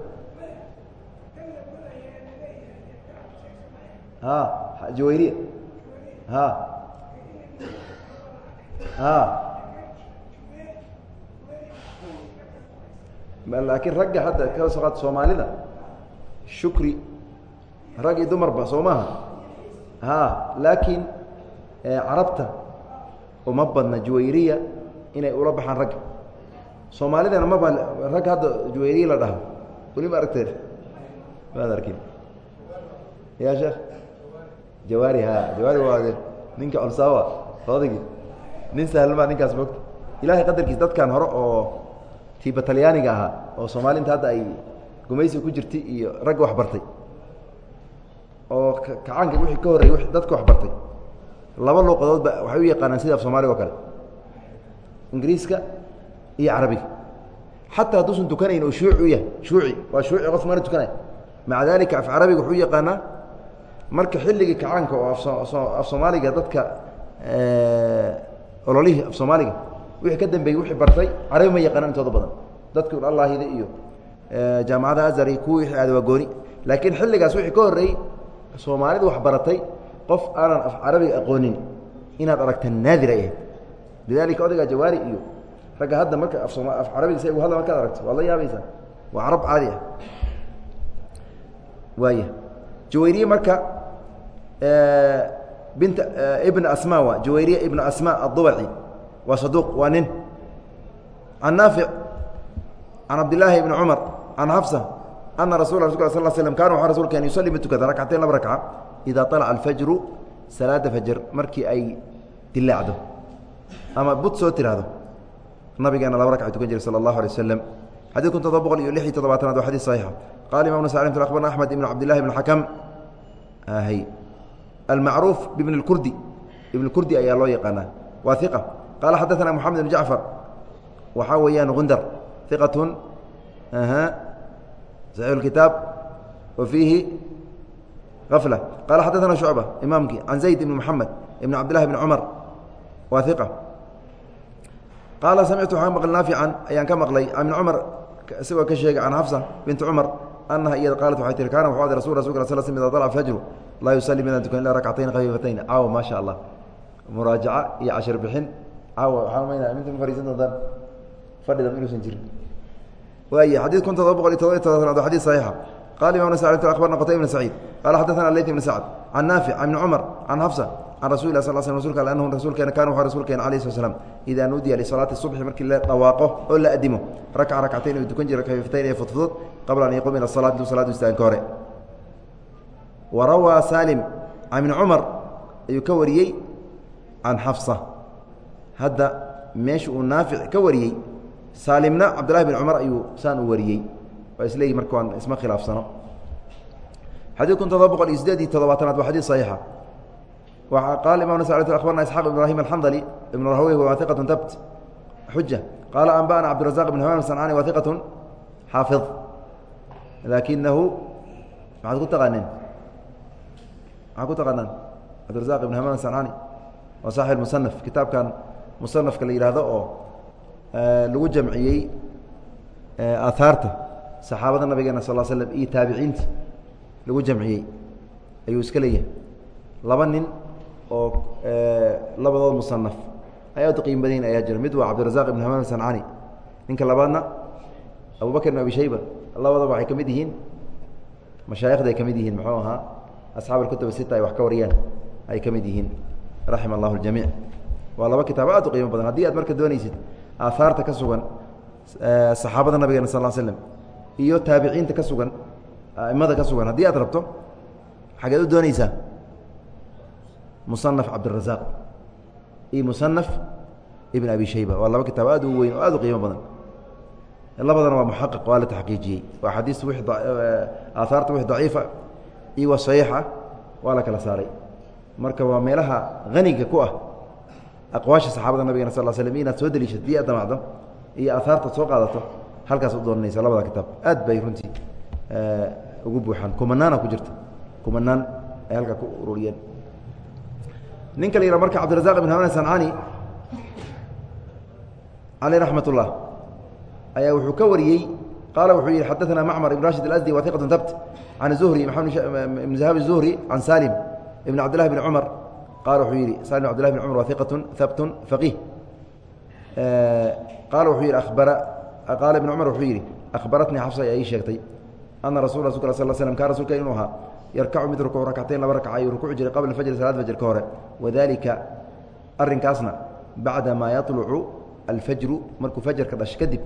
jawayriya ha ha. Laakiin ragga hadda ka soo qaata soomaalida shukri. Rag iyo dumarba soo maaha ha laakiin carabta uma badna juwayriya inay ula baxaan ragga. Soomaalidana maba rag hadda juwayriya la dhaho. Weli ma jawaari ha jawaari waa ninka olsaawa odagii nin sahlmaa ninkaas mogta ilahay qadarkiis dadkan hore oo tiiba talyaaniga ahaa oo soomaalinta hadda ay gumaysiga ku jirtay iyo ragga wax bartay oo kacaanka wixii ka horreeyey w dadka wax bartay. Laba luuqadoodba waxay u yaqaanaan sida af soomaaliga o kale. Ingiriiska iyo carabiga. Xataa hadduusan tukanayn oo shuuci u yahay shuuci waa shuuci qof mana tukanay maca dalika af carabiga wuxuu yaqaanaa marka xilligii kacaanka oo af soomaaliga dadka ololihii af soomaaliga wixii ka dambeeyey wixii bartay carabi ma yaqaanaan intooda badan. Dadki allahida iyo jaamacada azari kuwii wixii aada waa gooni. Laakiin xilligaas wixii ka horreeyey soomaalidu wax baratay qof aanan af carabiga aqoonin inaad aragta naadir ay ahayd lidalika odayga jawaari iyo ragga hadda marka af sooma af carabiga si ugu hadla markaad aragto waad la yaabaysaa. Waa carab caadi ah. Waaya jawayriye marka bint eh, ibn asma wa jawayriya ibn asma adubaci waa saduuq waa nin. Can naafic can cabdillaahi ibni cumar can xafsa ana rasul rasul sal slam kana waxaa rasulkeen yusalli mid tukada rakcatayn laba rakca idaa alaca alfajru salaada fajar markii ay dilaacdo ama bud soo tiraahdo. Nabigeena laba rakca tukan jiray sala allahu alay wasalam xadid kun todoba boqol iyo lix iyo toddobaatanaad waa xadiis saxiixa. Qaala imamna salim abarna axmed ibn cabdillahi ibn xakam ahy almacruuf bibn اkurdi ibn kurdi ayaa loo yaqaanaa waa iqa qaala xadaثana moxamed ibn jacfar waxaa weeyaan gundar iqatun saxiix اkitaab wa fiihi afla qala xadaثana shucba imaamkii can zayd ibn moxamed ibn cabdillahi bn cumar waa iqa qaala samictu waxaa maql naafican ayaan ka maqlay ibn cumar isagoo ka sheegay can xafsa binti cumar anaha iyada qaalat waxay tihi kaana wuxuu aday rasul rasulka sal sl ida طalca fajru laa yusalli midaan tukan ila rakcatayn khafiifatayn caawa maa sha allah muraajaca iyo cashir bixin caawa waxaa maynaa minta ma fariisan doontaan fadhida inuusan jirin waay xadid kun todoba boqol iyo todoba iyo todobaatanaad waa xadid saxiixa qala imam nas abarna qtay ibn saciid qala xadaثana leyt ibn sacd can naafic can ibni cumar can xafsa can rasul lah sal sl rasulka anhu rasuulkeena kana wuxuu rasuulkeena alayh slat slam idaa nuudiya lisalaati subxi markii la dhawaaqo oo la adimo rakca rakcatayn uu tukan jira khafiifatayn ee fudfudud qabla an yaquum ila salaat intuu salaadu istaagan hore. Wa rawaa salim can cumar ayuu ka wariyey can xafsa hadda meesha uu naafic ka wariyey saalimna cabdillahi bin cumar ayuu saan u wariyey. Waa isleeyihi marka waan isma khilaafsano. Xadid kun todoba boqol iyo sideed iyo todobaatanaad waa xadid saxiixa qaala imam abarna isxaaq ibn ibrahim alxandali ibn rahwey wa iqatu tabt xuja qaala anba'ana cabdirazaq ibn hamaan sancani wa iqatu xaafid laakinahu maxaad ku taqaaneen maxaad ku taqaanaan cabdirazaq ibn hamaan sancani waa saaxib musanaf kitaabkan musanafka la yidhaahdo oo lagu jamciyey aahaarta saxaabada nabigeena sal slm iyo taabiciinti lagu jamciyey ayuu iska leeyahay laba nin oo labadood musanaf ay aad u qiim badayn ayaa jira. Mid waa cabdirazaq ibn hamaan sancani ninka labaadna abubakr ibn abi shayba. Labadaba waxay ka mid yihiin mashaayikhday ka mid yihiin muxuu ahaa asxaab alkutub sita ay wax ka wariyaan ay ka mid yihiin raxima allahu ljamiic waa laba kitaabo aad u qiimo badan. Haddii aad marka doonaysid aahaarta ka sugan saxaabada nabigeena sal l slm iyo taabiciinta ka sugan aimada ka sugan haddii aad rabto xageed u doonaysaa musanaf cabdirazaq iyo musanaf ibn abi shayba. Waa laba kitaab aad u weyn oo aad u qiimo badan. Labadana waa muxaqiq waa la taxqiijiyey waa xadiis wi aahaarta wix daciifa iyo wa saxiixa waa la kala saaray. Marka waa meelaha haniga ku ah aqwaasha saxaabada nabigena sal slm inaad soo deliishato dii aad damacdo iyo aahaartaad soo qaadato halkaas u doonanaysa labada kitaab. Aad bay runtii ugu buuxaan. Kumanaana ku jirta. Kumanaan ay halkaa ku ururiyeen ninka la yihah marka cabdirazaq ibn hamaan sancani caleyh raxmat ullah ayaa wuxuu ka wariyey qaala wuxuu yihi xadaثana macmar ibn rashid alasdi wa iqat tabt can zuhri maxamed ibn zahab الzuhri can salim ibn cabdillahi bn cumar qaala wuxuu yihi salim ibn abdillahi bn cumar wa iqatun habtun faqiih qaala wuxuu yihi abara qaala ibn cumar wuxuu yidhi akhbaratnii xafsa ayaa ii sheegtay ana rasu s kaa rasuulka inuu ahaa yarkacu mid ruku rakcatayn laba rakca ayuu rukuci jiray qabla fajri salaad fajr ka hore wadaalika arinkaasna bacda maa yalucu alfajru markuu fajarka dhash kadib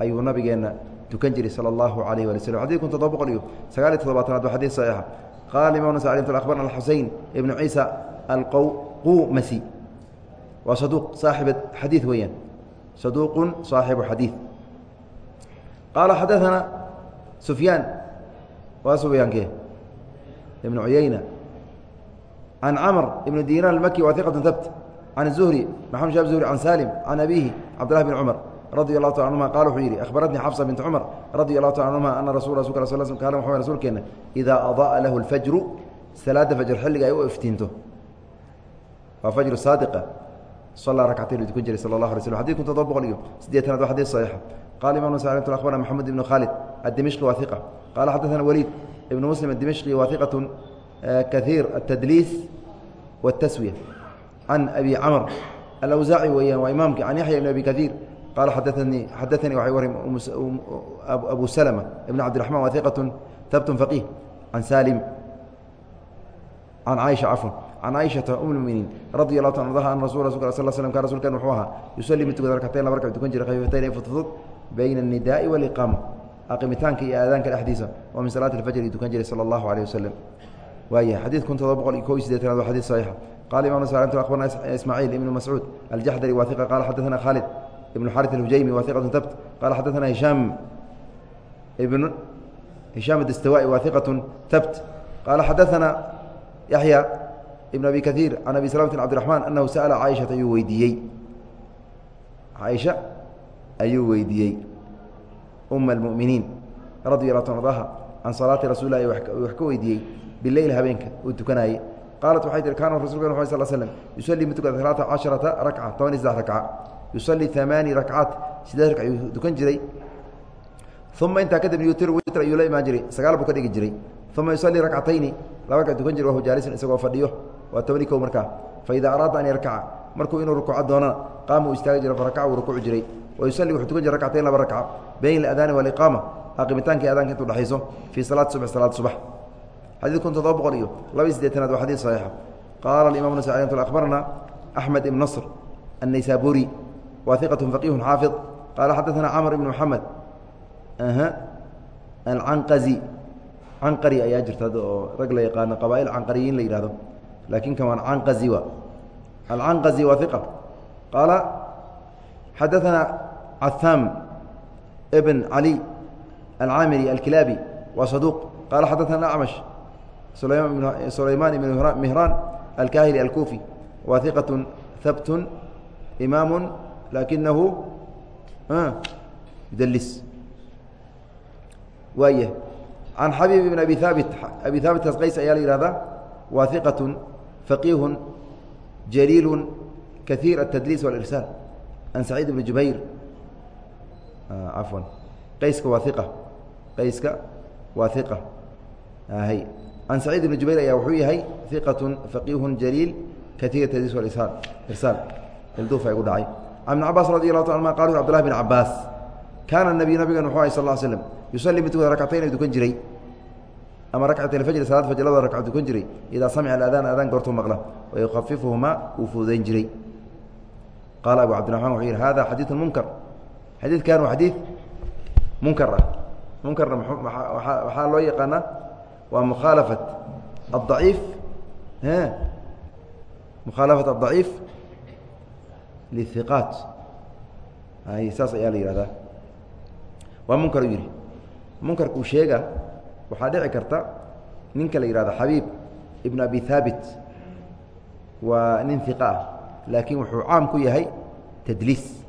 ayuu nabigeenna tukan jiray sal اllahu alayh ali sm xadid kun toddoba boqol iyo sagaaliy toddobaatanaad waa xadid saxiixa qaala imam slim abarna xusein ibnu ciisa alqawqumasi waa saduuq saaxiba xadiid weeyaan saduuqun saaxibu xadiid qaala xadaana sufyaan waa sufyaankee ibn cuyayna can camr ibn dinar اmaki wa iqat habt can الzuhri maxamed shab zuhri can salim can abihi cabdillah bn cumar radi allahu ta anhuma qala wuxuu yidhi akhbaratnii xafsa bint cumar radi allahu ta anhuma ana rasul rasulka sl sl kaana wuxuu rasuulkeena idaa ada'a lahu اlfajru salaada fajr xilliga ay u iftiinto waa fajru saadiqa sallaa rakcatayn tukan jiray sala allah alay slm xadid kun toddoba boqol iyo siddeetanaad waa xadid saxiixa qala imam ns akhbarna maxamed ibnu khaalid addimishqi waa iqa qala xadaثana waliid ibnu muslim adimishqi waa iqat kaiir atadliis wاtaswiya can abi camr alawsaaci weeyaan waa imaamki can yaxya ibn abi kaiir qala xadaanii xadaanii waxay warim abu salma ibn cabdiraxman waa iqat tabtun faqiih can salim can caaisha cafwan can caaishata um muminiin radi allahu ta ardaha an rasul rasulka sal slm kan rasulkan wuxuu ahaa yusalli mid tukada rakatayn laba rakac tukan jiray khafifatayn ee fudfudud bayna الnidaai wاliqaama aqimitaanka iyo aadaanka dhexdiisa oo min salaati اfajr tukan jiray salى اllahu alيه waslm waaya xadiid kun todoba boqol iyo ko iyo sideetanaad waa xadid saxiixa qala imam s abarna ismaaciil ibnu mascuud aljaxdari waa iqa qala xadaثana khaalid ibn xarit alhujaymi waa iqatu tabt qala xadaثana hishaam ibn hishaam adastawai waa iqatu tabt qala xadaثana yaxya ibn abi kaiir can abi salamtin cabdiraxmaan anahu sa'ala caaishata ayuu weydiiyey caaisha ayuu weydiiyey uma almuminiin radi ta ardaha can salaati rasul lahi wax ka weydiiyey bileyl habeenka uu tukanaayey. Qaalat waxay tihi kaana rasulka ux sal slm yusalii mid tukada alaata casharata rakca toban iyo rakca. Yusalii amaani rakcaat sideed rakc ayuu tukan jiray. Uma intaa kadib yutir witr ayuu la imaan jiray sagaal buu ka dhigi jiray. Uma yusalii rakcatayni laba rakac tukan jira wahu jaalisan isagoo fadhiyo waa tobani kow markaa. Faida araada an yarkaca markuu inuu rukuuco doonana qaama istaagi jira farakaca uu rukuuci jiray wa yusalii wuxuu tukan jira rakcatayn laba rakca bayn adaani waliqaama aqimitaanka aadaanka intu dhexayso fii salaati subx salaat subax xadid kun todoba boqol iyo laba iyo sideetanaad waa xadid saxiixa. Qaala imam nas akhbarana axmed ibn nasr annaysaburi wa iqat faqih xaafid. Qaala xadaثana camr ibn mxamed alcanqazi canqari ayaa jirta oo rag la yaqaano qabaail canqariyiin la yihahdo laakiin kamaan canqazi wa. Alcanqazi waa iqa qaala xadaثana cahaam bn cali alcaamiri alkilaabi waa saduuq qaala xadaثana acmash sulaymaan ibn mihraan alkahili alkufi waa iqaة habt imaam lakinahu yudlis waaya can xabiib ibn abi haabit abi haabit qays ayaa la yihahdaa waa iqaة faqiihu jaliilu kahiir الtadliis wاlirsaal can saciid ibn jubayr cafwan qayska waa iqa qayska waa iqa hy can saciid ibn jubayr ayaa wuxuu yahay iqaة faqiihu jaliil kaiir tadliis wاlirsaal irsaal ilduufa igu dhacay. Can ibn cabaas radi allahu ta anma qal cbdulahi bn cabaas kaana nabiy nabigan wuxuu ahay sal l slm yusalii mid rakcatayn dukan jiray. Ama rakcat alfajri salaad fajr labada rakca dukan jiray. Idaa samica aadaan aadaan goortuu maqla. Wayukhafifuhumaa uu fududayn jiray. Qaala abu cabdiraxmaan wuxuu yidhi hada xadiidu munkar xadiidkan waa xadiid munkar ah. Munkarna waxaa loo yaqaanaa waa mukhaalafat adaciif mukhaalafat adaciif lihiqaat saas ayaa la yihahdaa waa munkar u yidhi. Munkarkuu sheega waxaa dhici karta ninka la yihahdo xabiib ibn abi haabit waa nin hiqa ah laakiin wuxuu caam ku yahay tadliis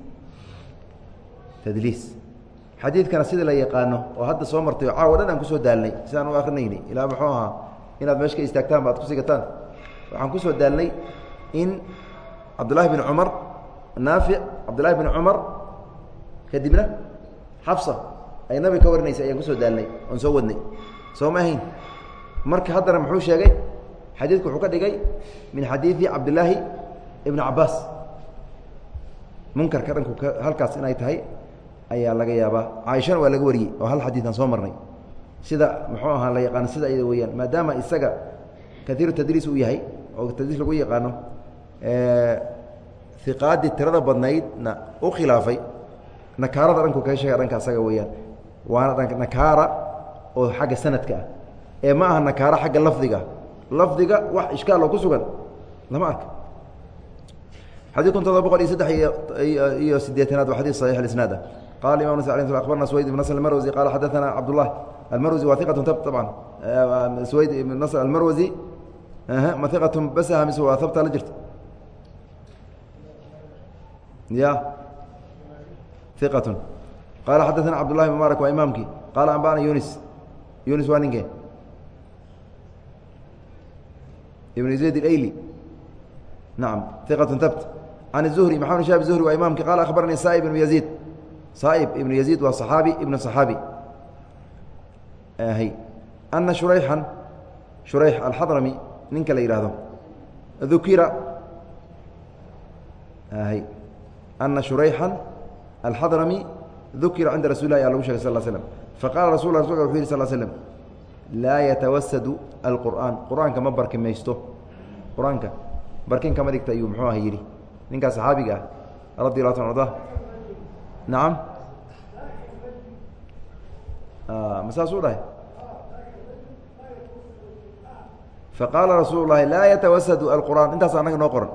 tadliis. Xadiidkana sida la yaqaano oo hadda soo martay oo caawa dhan aan ku soo daalnay sidaan u akrinayni ilaa muxuu ahaa inaad meesha ka istaagtaan ba ad waxaan ku soo daalnay in cabdullaahi bin cumar naafic cabdullaahi bin cumar kadibna xafsa ay nabi ka warinaysay ayaan ku soo daalnay oon soo wadnay. Soo ma ahayn. Marka haddana muxuu sheegay xadiidku wuxuu ka dhigay min xadiidi cabdillaahi ibni cabaas munkarka dhanku halkaas inay tahay ayaa laga yaabaa. Caaishana waa laga wariyey oo hal xadiidan soo marnay. Sida muxuu ahaa la yaqaano sida iyada weyaan maadaama isaga kaiiru tadriis uu yahay oo tadriis lagu yaqaano iqaadii tirada badnaydna u khilaafay nakaarada dhanku kaga sheega dhanka asaga weeyaan. Waana nakaara oo xagga sanadka ah. Ee ma aha nakaara xagga lafdiga. Lafdiga wax ishkaaloo ku sugan lama arka. Xadii kun todoba boqol iyo saddex iyo sideetanaad waa xadii saxiix isnaad ah qala imam nas abarna swayd ibn nasr almarwasi qala xadaثana cabdullah almarwasi waa iqat طabcan swayd ibn nasr almarwasi ma iqat basaha mise waa habta la jirta ya iqat qala xadaثana cabdullahi mubaarak waa imaamkii qaala ambana yunis yunis waa ninkee ibn zayd اlayli nacam iqat tabt can الzuhri maxamed shab zuhri waa imaamki qaala akhbaranii saib ibnu yaziid saa'ib ibnu yaziid waa صaxaabi ibnu صaxaabi ana shurayxan shurayx alxadrami ninka la yidhaahdo dukira ana shurayxan alxadrami dukira cinda rasul lah ayaa lagu shegay sal slm faqala rasul rasulka wuxu yih sal slm laa yatawasadu alqur'aan. Qur'aanka ma barkimaysto. Qur'aanka barkin kama dhigta ayuu muxuu aha yidhi. Ninkaa saxaabiga ah radi allah ta arda nacam ma saasuu dhahay faqaala rasuul lahi laa yatawasadu alqur'aan intaas annaga noo qoran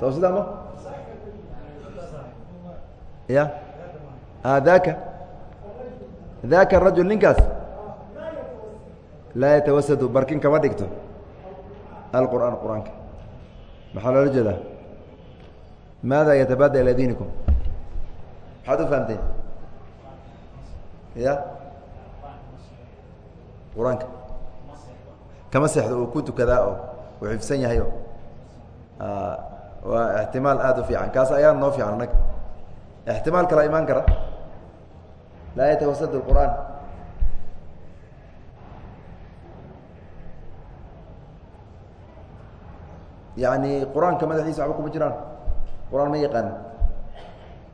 soo sidaa ma ya. Daaka daaka rajul ninkaas laa yatawasadu barkin kama dhigto alqur'aan qur'aanka maxaa loola jeedaa maada yatabada ilaa diinikum maxaad u fahamteen ya qur'aanka kama seexdo uu ku tukadaa oo uu xifsan yahayo waa ixtimaal aada u fiican. Kaas ayaa noo fiican annaga. Ixtimaal kala imaan kara. Laa yatawasad اqur'aan yani qur'aanka madaxiisa waxba kuma jiraan. Qur'aan ma yaqaana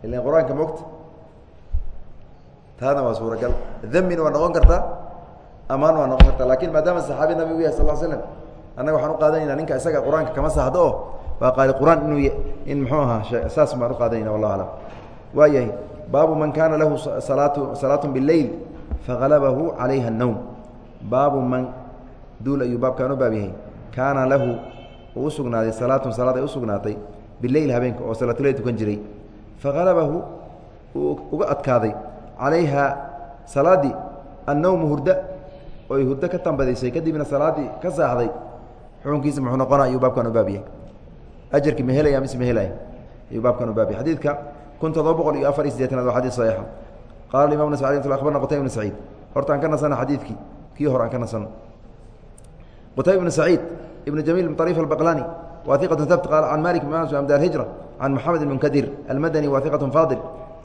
ilan qur'aanka taana waa suuragal damina waa noqon kartaa amaan waa noqon kartaa laakiin maadaama saxaabi nabig u yahay sal slam annaga waxaan uqaadanayna ninka isaga qur'aanka kama saxdo oo waa qaali inuu in muxuu ahaa saas baan uqaadanayna wallah alam waa yahay baabu man kaana lahu salaatu salaatu bileyl fagalabahu calayha الnowm baabu man duul ayuu baabkaan u baab yahay kaana lahu uu usugnaaday salaatun salaad ay usugnaatay habeenka oo salaatuleyl tukan jiray fagalabahu uu uga adkaaday calayha salaaddii annowmu hurda oy hurdo ka tambadaysay kadibna salaaddii ka saaxday xukunkiisa muxuu noqona ayuu baabkan u baab yahay ma helaya mise ma helaya ayuu baabkan u baab xadiidka kun todoba boqol iyo afar iyo sideetanaad waa xadis saxiixa qala imam nas abarna qutayb ibn saciid. Horta aan ka nasana xadiidkii. Kii hore aan ka nasano. Qutayb ibn saciid ibn jamiil bn طariif albaqlani wa iqatu habt qaala can malik bn anas amda alhijra can moxamed ibn kadir almadani wa iqatu faadil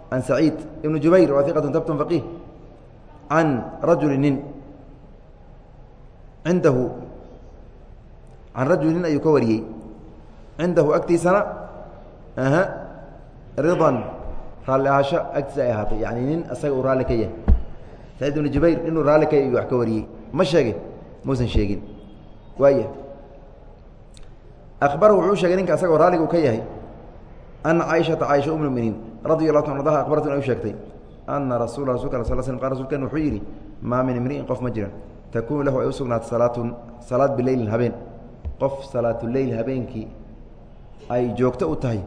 can saciid ibn jubayr wa iqatu habt faqih can rajuli nin cindahu can rajuli nin ayuu ka wariyey cindahu agtiisana ridan raalli ahaasho agtiisa ay ahaatay yani nin isaga uu raalli ka yahay. Saciid ibnu jubayr inuu raalli ka yahy wax ka wariyey. Ma sheegay muusan sheegin. Waaya akhbarahu wuxuu sheegay ninka raalliga uu ka yahay ana caaishata caaisha um muminiin radi allahu ta ardaha akhbaratu u sheegtay ana rasula rasulka sal sl qal rsulkan wuxuu yidhi maa min imri'in qof ma jiran takuunu lahu ay u sugnaatay salaatun salaad bileylin habeen qof salaatuleyl habeenkii ay joogto u tahay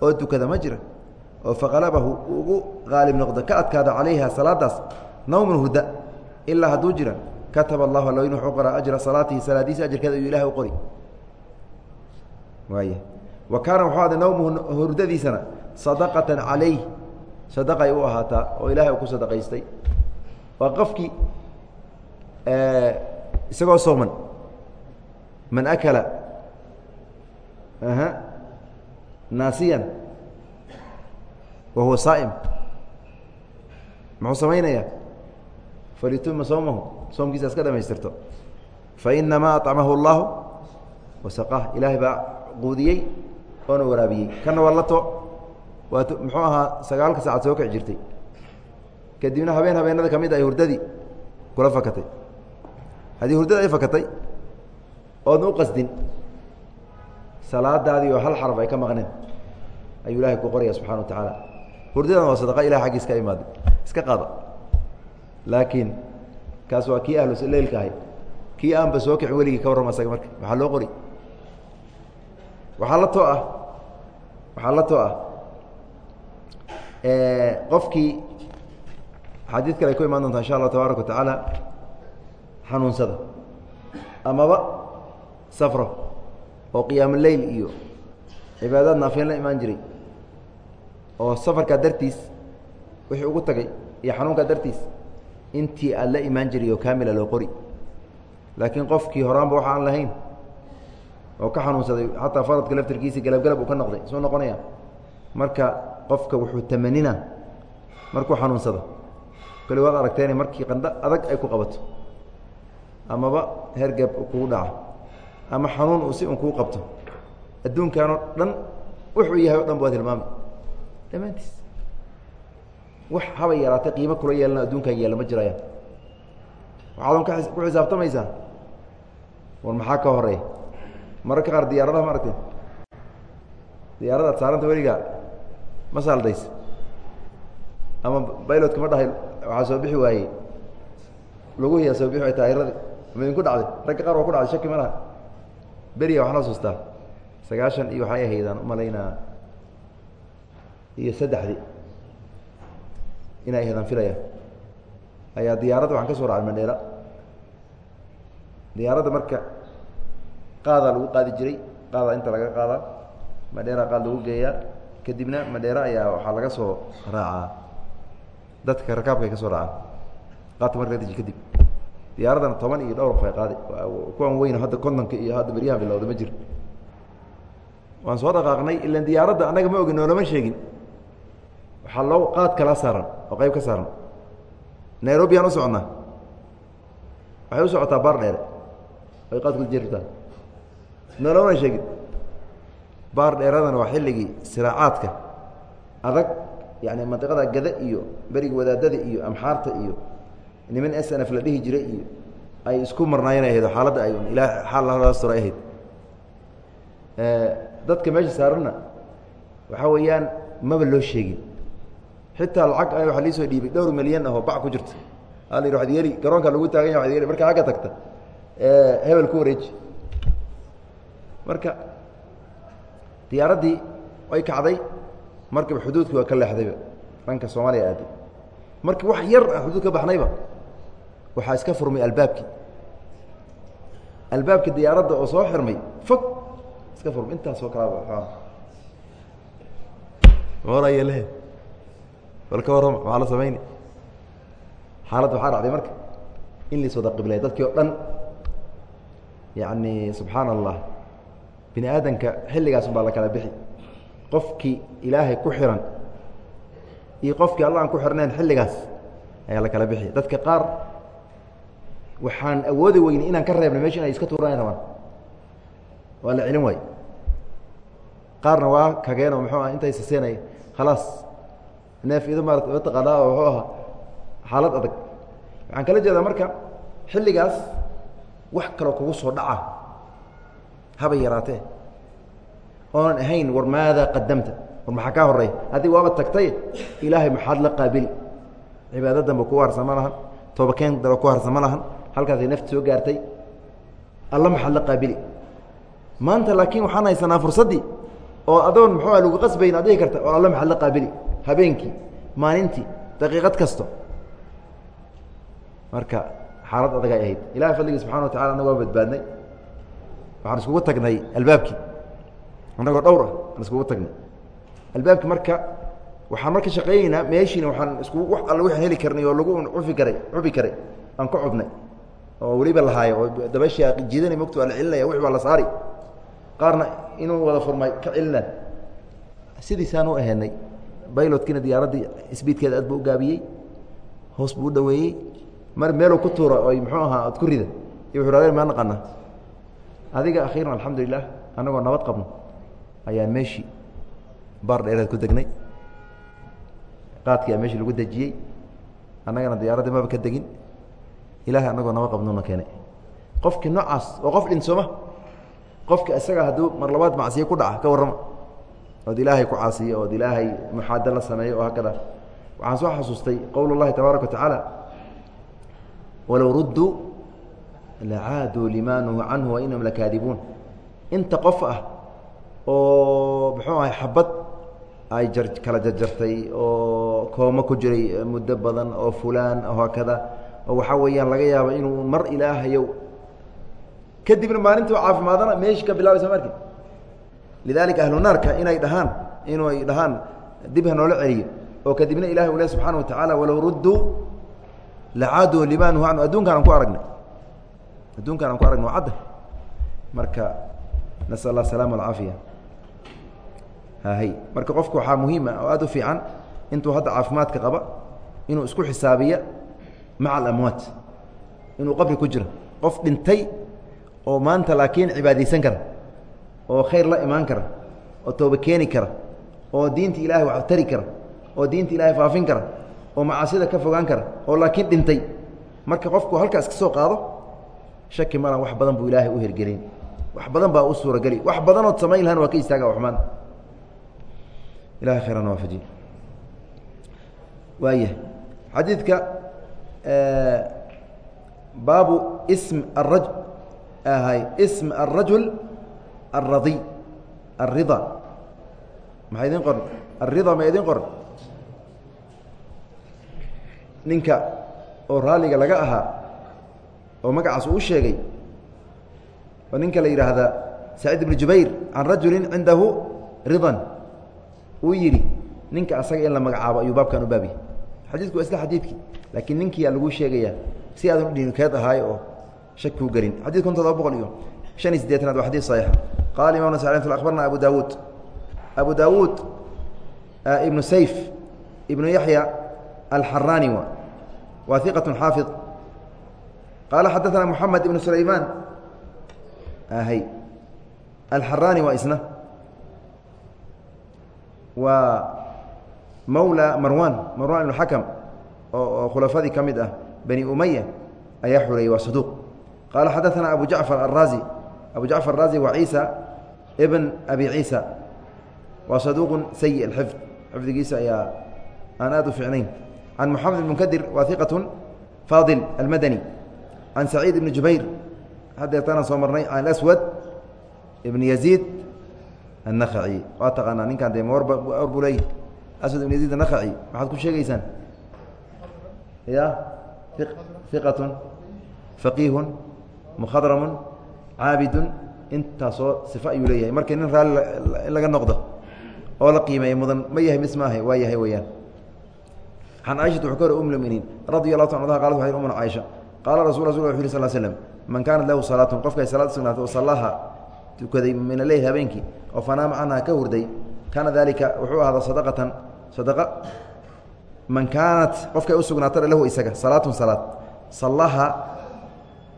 oo tukada ma jira oo faqalabahu ugu qaalib noqdo ka adkaada calayha salaadaas nawmun huda ilaa hadduu jira kataba allahu allo in wuxuu qoraa ajra salaatihi salaadiisa ajarkeeda ayuu ilahay u qori waaya wa kaana wuxuu aday nawmuhu hurdadiisana sadaqatan calayh. Sadaqay u ahaataa oo ilahay uu ku sadaqaystay. Waa qofkii isagoo sooman. Man akala naasiyan. Wa huwa saa'im. Muxuu samaynayaa? Falitima soomahu soomkiisa iska dhamaystirto. Fainamaa aطcamahu اllahu wasaqah ilaahay baa quudiyey oona waraabiyey. Kana waa lato waa muxuu ahaa sagaalka saacad soo kici jirtay. Kadibna habeen habeenada ka mid ay hurdadii kula fakatay. Haddii hurdada ay fakatay oodna u qasdin salaadaadii oo hal xaraf ay ka maqneen ayuu ilahay ku qoraya subxana wa tacaala. Hurdadan waa sadaqa ilahay xaggiis ka imaaday iska qaada. Laakiin kaas waa kii ahlu leylka ahay. Kii aanba soo kicin weligii ka warrama asaga marka. Waxaa loo qori waxaa la too ah. Waxaa la too ah. Qofkii xadiid kale ay ku imaan doontaa insha allah tabaaraka wa tacaala xanuunsada amaba safro oo qiyaamo leyl iyo cibaadaad naafiyeen la imaan jiray oo safarkaa dartiis wixii ugu tagay iyo xanuunkaa dartiis intii aad la imaan jiray oo kaamila loo qori. Laakiin qofkii horaanba waxa aan lahayn oo ka xanuunsaday xataa faradka laftirkiisi galabgalab uu ka noqday suu noqonaya. Marka qofka wuxuu tamanina markuu xanuunsado. Kali waad aragteen markii qandho adag ay ku qabato. Amaba hergab kugu dhaca. Ama xanuun uu si un kuu qabto. Adduunkanoo dhan wuxuu yahay o dhan ba hilmaami dhammaantiis. Wax haba yaraatay qiimo kula yeelana adduunkan yeela ma jirayaan. Waxaadon ka ku xisaabtamaysaa? War maxaa ka horreeya mararka qaar diyaaradaha ma aragteen diyaarada ad saaranta weligaa ma saaldaysa ama bailot kama dhahay waxaa soo bixi waayey. Laguhiyaa soo bixi waay taayiradii ma idinku dhacday? Ragga qaar waa ku dhacday shaki ma laha. Beriya waxaan xasuustaa sagaashan iyo waxay ahaydaan umalaynaa iyo saddexdii. Inay ahaydaan filaya ayaa diyaaradda waxaan ka soo raacay mandheera diyaaradda marka qaadaa lagu qaadi jiray qaadaa inta laga qaadaa madheera qaad lagu geeyaa. Kadibna madheera ayaa waxaa laga soo raacaa. Dadka rakaabka ay ka soo raacaan. Qaadka marka kadib. Diyaaraddana toban iyo dhowr qof ay qaaday kuwan weyn hadda kontonka iyo hadda beryaha bilowda ma jiro waan soo dhaqaaqnay ilan diyaaradda annaga ma ogin noolama sheegin. Waxaa loo qaad kala saaran oo qayb ka saaran. Nairobi aan u soconnaa. Waxay u socotaa baar dheere. Ay qaad kula nolomana sheegin. Baar dheeradana waa xilligii siraacaadka adag yani mandiqada gada iyo beriga wadaadada iyo amxaarta iyo niman s n f la dhihi jiray iyo ay isku marnaayeen ay ahayd oo xaaladda ay ilaa xaalaastura ay ahayd. Dadka meesha saaranna waxaa weeyaan maba loo sheegin. Xitaa lacag a waa liisoo dhiibay dhowr milyan ahoo bac ku jirta. A la yidhi waad yeeli garoonka lagu taagan ya wad yeli markaa agga tagta. Hebel ku wareeji marka diyaaraddii way kacday markiiba xuduudkii waa ka leexdayba dhanka soomaaliya aaday markii wax yar aan xuduud ka baxnayba waxaa iska furmay albaabkii. Albaabkii diyaaradda oo soo xirmay fog iska furmay. Intaasoo kalaa warayale bal ka warrama maxaa la samayni xaaladda waxaa dhacday marka in lais wada qiblay dadkii oo dhan yacni subxaana allah bini aadamka xilligaas baa la kala bixi. Qofkii ilaahay ku xiran iyo qofkii alla aan ku xirnayn xilligaas ayaa la kala bixi. Dadka qaar waxaan awoodi weyne inaan ka reebnay meesha inay iska tuuraan rabaan waa la celin waay qaarna waa kageen oo muxuu ah intay saseenay khalaas neef ido maarata mataqaanaa oo muxuu ahaa xaalad adag. Waxaan kala jeedaa marka xilligaas wax kaloo kugu soo dhaca haba yaraatee. Oonan ahayn war maadaa qadamta war maxaa kaa horey haddii waaba tagtay ilaahay maxaad la qaabili cibaado danba ku harsan ma lahan. Toobakeen daba ku harsan ma lahan. Halkaasay nafti soo gaartay. Alla maxaad la qaabili maanta laakiin waxaan haysanaa fursaddii oo adoon muxuu ah lagu qasbayn ad dhihi karta oo alla maxaad la qaabili habeenkii maalintii daqiiqad kasto. Marka xaalad adag ay ahayd. Ilahay fadligii subxana wa tacala anagoo badbaadnay waxaan iskugu tagnay albaabkii. Annagoo dhowr ah aan iskugu tagnay. Albaabki marka waxaan marka shaqeyneynaa meeshiina waxaan iskugu wax alla waxaan heli karnay oo lagu cufi karay cufi karay. Aan ka cubnay oo weliba lahaayo oo dabashii jiidanay mogtu waa la celinaya wix baa la saari. Qaarna inuu wada furmay ka celinaan sidiisaan u aheynay baylotkiina diyaaraddii sbiidkeeda aad buu u gaabiyey hoos buu u dhaweeyey mar meeluu ku tuura oy muxuu ahaa ad ku rida iyo wuxu raadeen maa naqana adiga akhiiran alxamdu lilah annagoo nabad qabno ayaan meeshii baar dheereed ku degnay. Qaadkii aa meeshii lagu dejiyey annagana diyaaraddii maba ka degin. Ilahay annagoo nabad qabnona keenay. Qofkii noocaas oo qof dhinsooma qofka isaga hadduu mar labaad macsiye ku dhaca ka warrama. Ood ilaahay ku caasiyo ood ilaahay muxaado la sameeyo oo hakada. Waxaan soo xasuustay qowl tabaaraka wa walow rudduu lacaaduu lima nuhu canhu wainahum lakaadibuun. Inta qof ah oo muxuu ahay xabad ay jar kala jarjartay oo koomo ku jiray muddo badan oo fulaan oo hakada oo waxaa weeyaan laga yaabo inuu mar ilaahayow kadibna maalintuu caafimaadana meeshi ka bilaabaysa marki lidalika ahlu naarka inay dhahaan inu ay dhahaan dib ha noola celiyo oo kadibna ilahay u le subxaana wa tacaala walow rudduu lacaaduu lima nuhu canhu adduunkaan aan ku aragnay adduunkaan aan ku aragnay waa cadda marka nasal allah asalama alcaafiya hahay marka qofku waxaa muhiima oo aada u fiican intuu hadda caafimaadka qaba inuu isku xisaabiya maca alamwaat inuu qabri ku jiro. Qof dhintay oo maanta laakiin cibaadaysan kara oo khayr la imaan kara oo tooba keeni kara oo diinta ilahay wax tari kara oo diinta ilahay faafin kara oo macaasida ka fogaan kara oo laakiin dhintay. Marka qofku halkaas ka soo qaado shaki malan wax badan buu ilaahay u hirgelin. Wax badan baa u suurageli wax badanood samayn lahan waa ka istaaga waxmaan ilahay khayran waafaji waayah xadiidka baabu ism araj ahay ism alrajul alradiy alrida maxaa idin qoran alrida ma idin qoran ninka oo raaliga laga ahaa oo magacaas uu sheegay oo ninka la yidhaahda saciid ibn jubayr can rajuli cindahu ridan uu yidhi ninka asaga in la magacaabo ayuu baabkan u baabiye xadiidku waa isla xadiidkii laakiin ninkiyaa lagu sheegayaa si aadan u dhihin keed ahaayo oo shak kuu gelin xadid kun todoba boqol iyo شhan iyo sideetanaad waa xadيث صaيixa qala imam س abarna abu dawuud abu dawuud ibnu sayf ibnu yaحya alxarani wa ثiqaة xaafiظ qaala xadaana moxamed ibnu sulaymaan hy alxaraani waa isna waa mawla marwan marwan ibnu xakam oo khulafadii ka mid ah bani umaya ayaa xureyey waa saduuq qaala xadaana abu jacfar araazi abu jacfar araazi waa ciisa ibn abi ciisa waa saduuqu sayi alxifd xifdigiisa ayaa aan aad u ficnayn can moxamed ibn munkadir waa iqat faadil almadani can saciid ibni jubayr hadeetana soo marnay can aswad ibni yaziid annakhaci waa taqaanaa ninkaan dee mawar war buu leeyahy aswad ibn yaziid annakhaci maxaad ku sheegaysaan ya iqatun faqiihun mukhadramun caabidun intaasoo sifo ayuu leeyahay marka nin raalli in laga noqdo oo la qiimeeya mudan ma yahay mis maahay waa yahay weyaan an caaishata waxu ka hor umlminiin radi allahu ta anha qalat waxay umar caaisha qaala rasul wuxu yhi sal slm man kaanat lahu salaatun qofkay salaad sugnaatay sallaha tukaday min aleyl habeenkii oo fanaama canha ka hurday kaana dalika wuxuu ahaadaa sadaqatan sadaqa man kaanat qofkay u lahu isaga salaatun salaad sallaha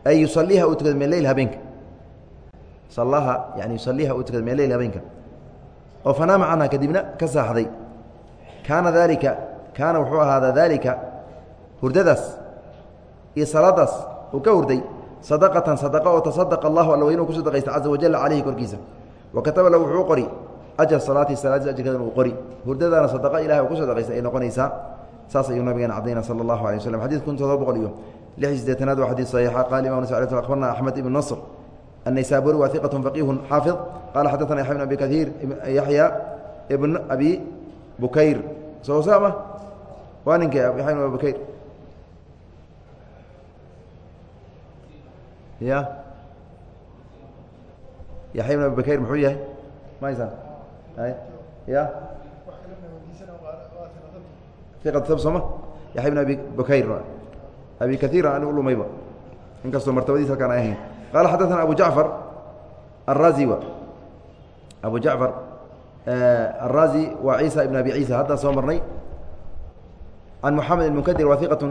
ay yusaliiha uu min leyl habeenka sallaha yani yusaliiha uu min leyl habeenka oo fanaama canha kadibna ka saaxday kaana kaana wuxuu ahaadaa dalika hurdadaas iyo salaadaas uu ka hurday sadaqatan sadaqa oo tasadaqa allahu alla weynuu ku sadaqaysta caza wajalla caleyhi korkiisa wa kataba lahu wuxuu qori ajar salaati salaadiis ajarkeedan uu qori hurdadaana sadaqa ilahay uu ku sadaqaysta ay noqonaysaa saas ayuu nabigeena cadayna sala allahu alay waslm xadid kun todoba boqol iyo lix iyo sideetanaad waa xadid saxiixa qala imam nas akhbarna axmed ibn nasr النysابوري wa ثiqة فقيه xاaفظ qال xadثna يحيى بن أبي kثير يحyى بن أبي بukayr soo sama waa ninka yaحya بن أبي bukayr ya yaحya بن أبي bukayr muxuu yahay maysan ya ثiqة sooma yaحya بن أبي bukayr أبي kaثيir an ulumayba inkastoo martabadiis halkaan ay ahayn qala xadaثna abu jacfar الrazi abu jacfar الrazi waa ciisa ibn abi ciisa haddaan soo marnay can moxamed اmunkadir wa iqaة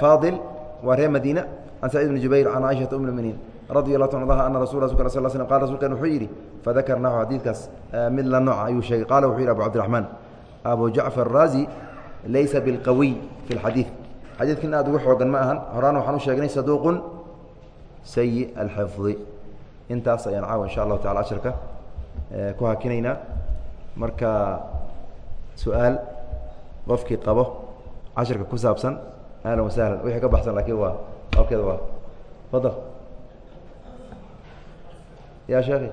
faadil waa reer madiina can sacid bn jubayr can caiشhaةa um muminiin radi اlah ta anha ana rasul rasulka sl sl qal rasulkan wuxuu yidhi fadakarnahu xadiidkaas mid la nooca ayuu sheegay qala wuxuu yidhi abu cabdiرaحmaan abu jacfar الrazi laysa biاlqawiy fi اlxadiiث xadiidkan aad ugu xoogan ma ahan horaan waxaan u sheegnay saduuqun sayi alxifdi intaas ayaan caawa insha allahu tacala casharka ku hakinaynaa marka su-aal qofkii qabo casharka ku saabsan ahlan wasahlan wixii ka baxsan laakiin waa abkeeda waa fadal ya sheekhi